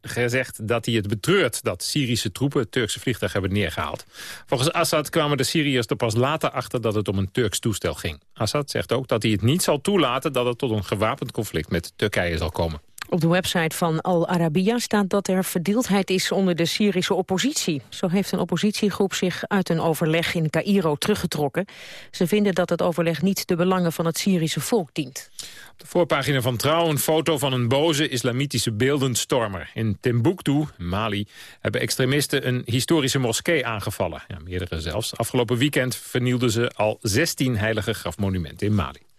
gezegd dat hij het betreurt dat Syrische troepen het Turkse vliegtuig hebben neergehaald. Volgens Assad kwamen de Syriërs er pas later achter dat het om een Turks toestel ging. Assad zegt ook dat hij het niet zal toelaten dat het tot een gewapend conflict met Turkije zal komen. Op de website van Al Arabiya staat dat er verdeeldheid is onder de Syrische oppositie. Zo heeft een oppositiegroep zich uit een overleg in Cairo teruggetrokken. Ze vinden dat het overleg niet de belangen van het Syrische volk dient. Op de voorpagina van Trouw een foto van een boze islamitische beeldenstormer. In Timbuktu, Mali, hebben extremisten een historische moskee aangevallen. Ja, meerdere zelfs. Afgelopen weekend vernielden ze al 16 heilige grafmonumenten in Mali.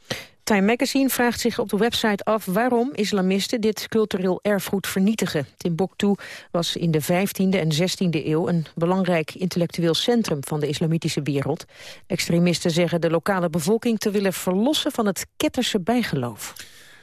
Time Magazine vraagt zich op de website af waarom islamisten dit cultureel erfgoed vernietigen. Timbuktu was in de 15e en 16e eeuw een belangrijk intellectueel centrum van de islamitische wereld. Extremisten zeggen de lokale bevolking te willen verlossen van het ketterse bijgeloof.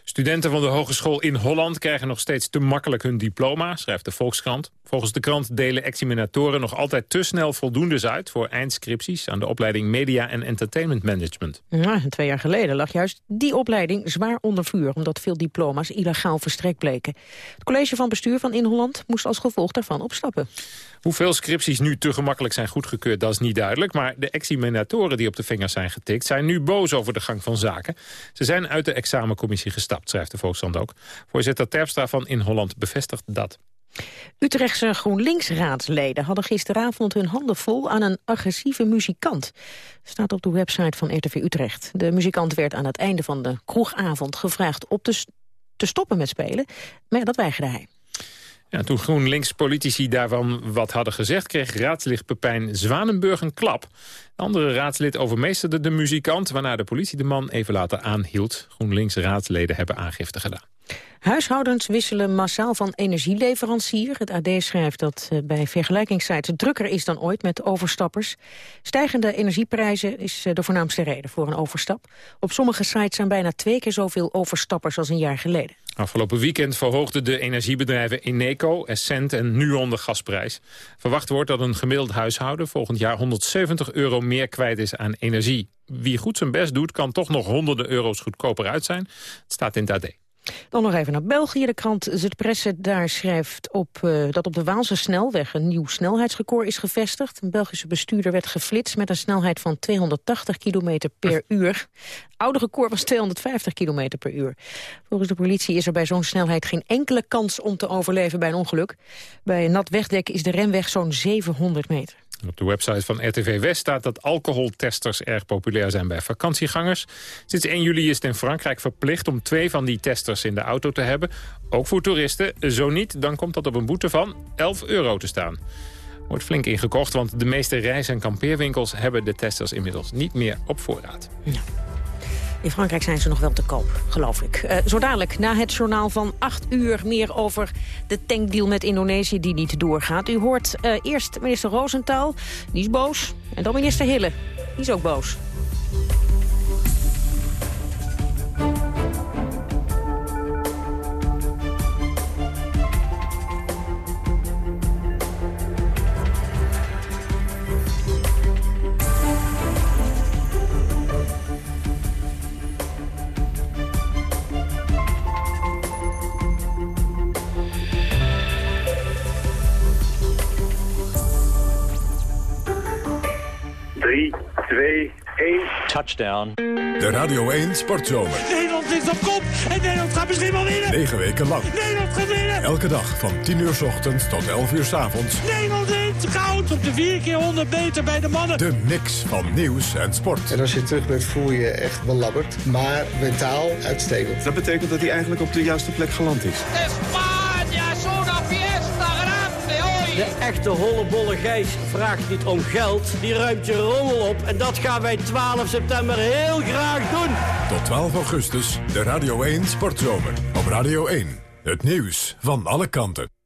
Studenten van de hogeschool in Holland krijgen nog steeds te makkelijk hun diploma, schrijft de Volkskrant. Volgens de krant delen examinatoren nog altijd te snel voldoendes uit... voor eindscripties aan de opleiding Media en Entertainment Management. Ja, twee jaar geleden lag juist die opleiding zwaar onder vuur... omdat veel diploma's illegaal verstrekt bleken. Het college van bestuur van in Holland moest als gevolg daarvan opstappen. Hoeveel scripties nu te gemakkelijk zijn goedgekeurd, dat is niet duidelijk. Maar de examinatoren die op de vingers zijn getikt... zijn nu boos over de gang van zaken. Ze zijn uit de examencommissie gestapt, schrijft de Volksstand ook. Voorzitter Terpstra van In Holland bevestigt dat. Utrechtse GroenLinks-raadsleden hadden gisteravond hun handen vol aan een agressieve muzikant. Staat op de website van RTV Utrecht. De muzikant werd aan het einde van de kroegavond gevraagd op te, te stoppen met spelen, maar dat weigerde hij. Ja, toen GroenLinks-politici daarvan wat hadden gezegd... kreeg raadslid Pepijn Zwanenburg een klap. De andere raadslid overmeesterde de muzikant... waarna de politie de man even later aanhield. GroenLinks-raadsleden hebben aangifte gedaan. Huishoudens wisselen massaal van energieleverancier. Het AD schrijft dat eh, bij vergelijkingssites drukker is dan ooit met overstappers. Stijgende energieprijzen is eh, de voornaamste reden voor een overstap. Op sommige sites zijn bijna twee keer zoveel overstappers als een jaar geleden. Afgelopen weekend verhoogden de energiebedrijven Eneco, Essent en Nuon de gasprijs. Verwacht wordt dat een gemiddeld huishouden volgend jaar 170 euro meer kwijt is aan energie. Wie goed zijn best doet, kan toch nog honderden euro's goedkoper uit zijn. Het staat in het AD. Dan nog even naar België. De krant Zetpresse daar schrijft op, uh, dat op de Waalse snelweg een nieuw snelheidsrecord is gevestigd. Een Belgische bestuurder werd geflitst met een snelheid van 280 km per uur. Oude record was 250 km per uur. Volgens de politie is er bij zo'n snelheid geen enkele kans om te overleven bij een ongeluk. Bij een nat wegdek is de remweg zo'n 700 meter. Op de website van RTV West staat dat alcoholtesters erg populair zijn bij vakantiegangers. Sinds 1 juli is het in Frankrijk verplicht om twee van die testers in de auto te hebben. Ook voor toeristen. Zo niet, dan komt dat op een boete van 11 euro te staan. Wordt flink ingekocht, want de meeste reis- en kampeerwinkels hebben de testers inmiddels niet meer op voorraad. In Frankrijk zijn ze nog wel te koop, geloof ik. Uh, zo dadelijk, na het journaal van 8 uur... meer over de tankdeal met Indonesië die niet doorgaat. U hoort uh, eerst minister Rosenthal, die is boos. En dan minister Hille, die is ook boos. 2, 1. Touchdown. De Radio 1 Sportzomer. Nederland is op kop en Nederland gaat misschien wel winnen. 9 weken lang. Nederland gaat winnen. Elke dag van 10 uur s ochtends tot 11 uur s avonds. Nederland heeft goud op de 4 keer 100 meter bij de mannen. De mix van nieuws en sport. En als je terug bent voel je je echt belabberd, maar mentaal uitstekend. Dat betekent dat hij eigenlijk op de juiste plek geland is. España una fiesta. De echte hollebolle Gijs vraagt niet om geld, die ruimt je rommel op. En dat gaan wij 12 september heel graag doen. Tot 12 augustus, de Radio 1 Sportzomer. Op Radio 1, het nieuws van alle kanten.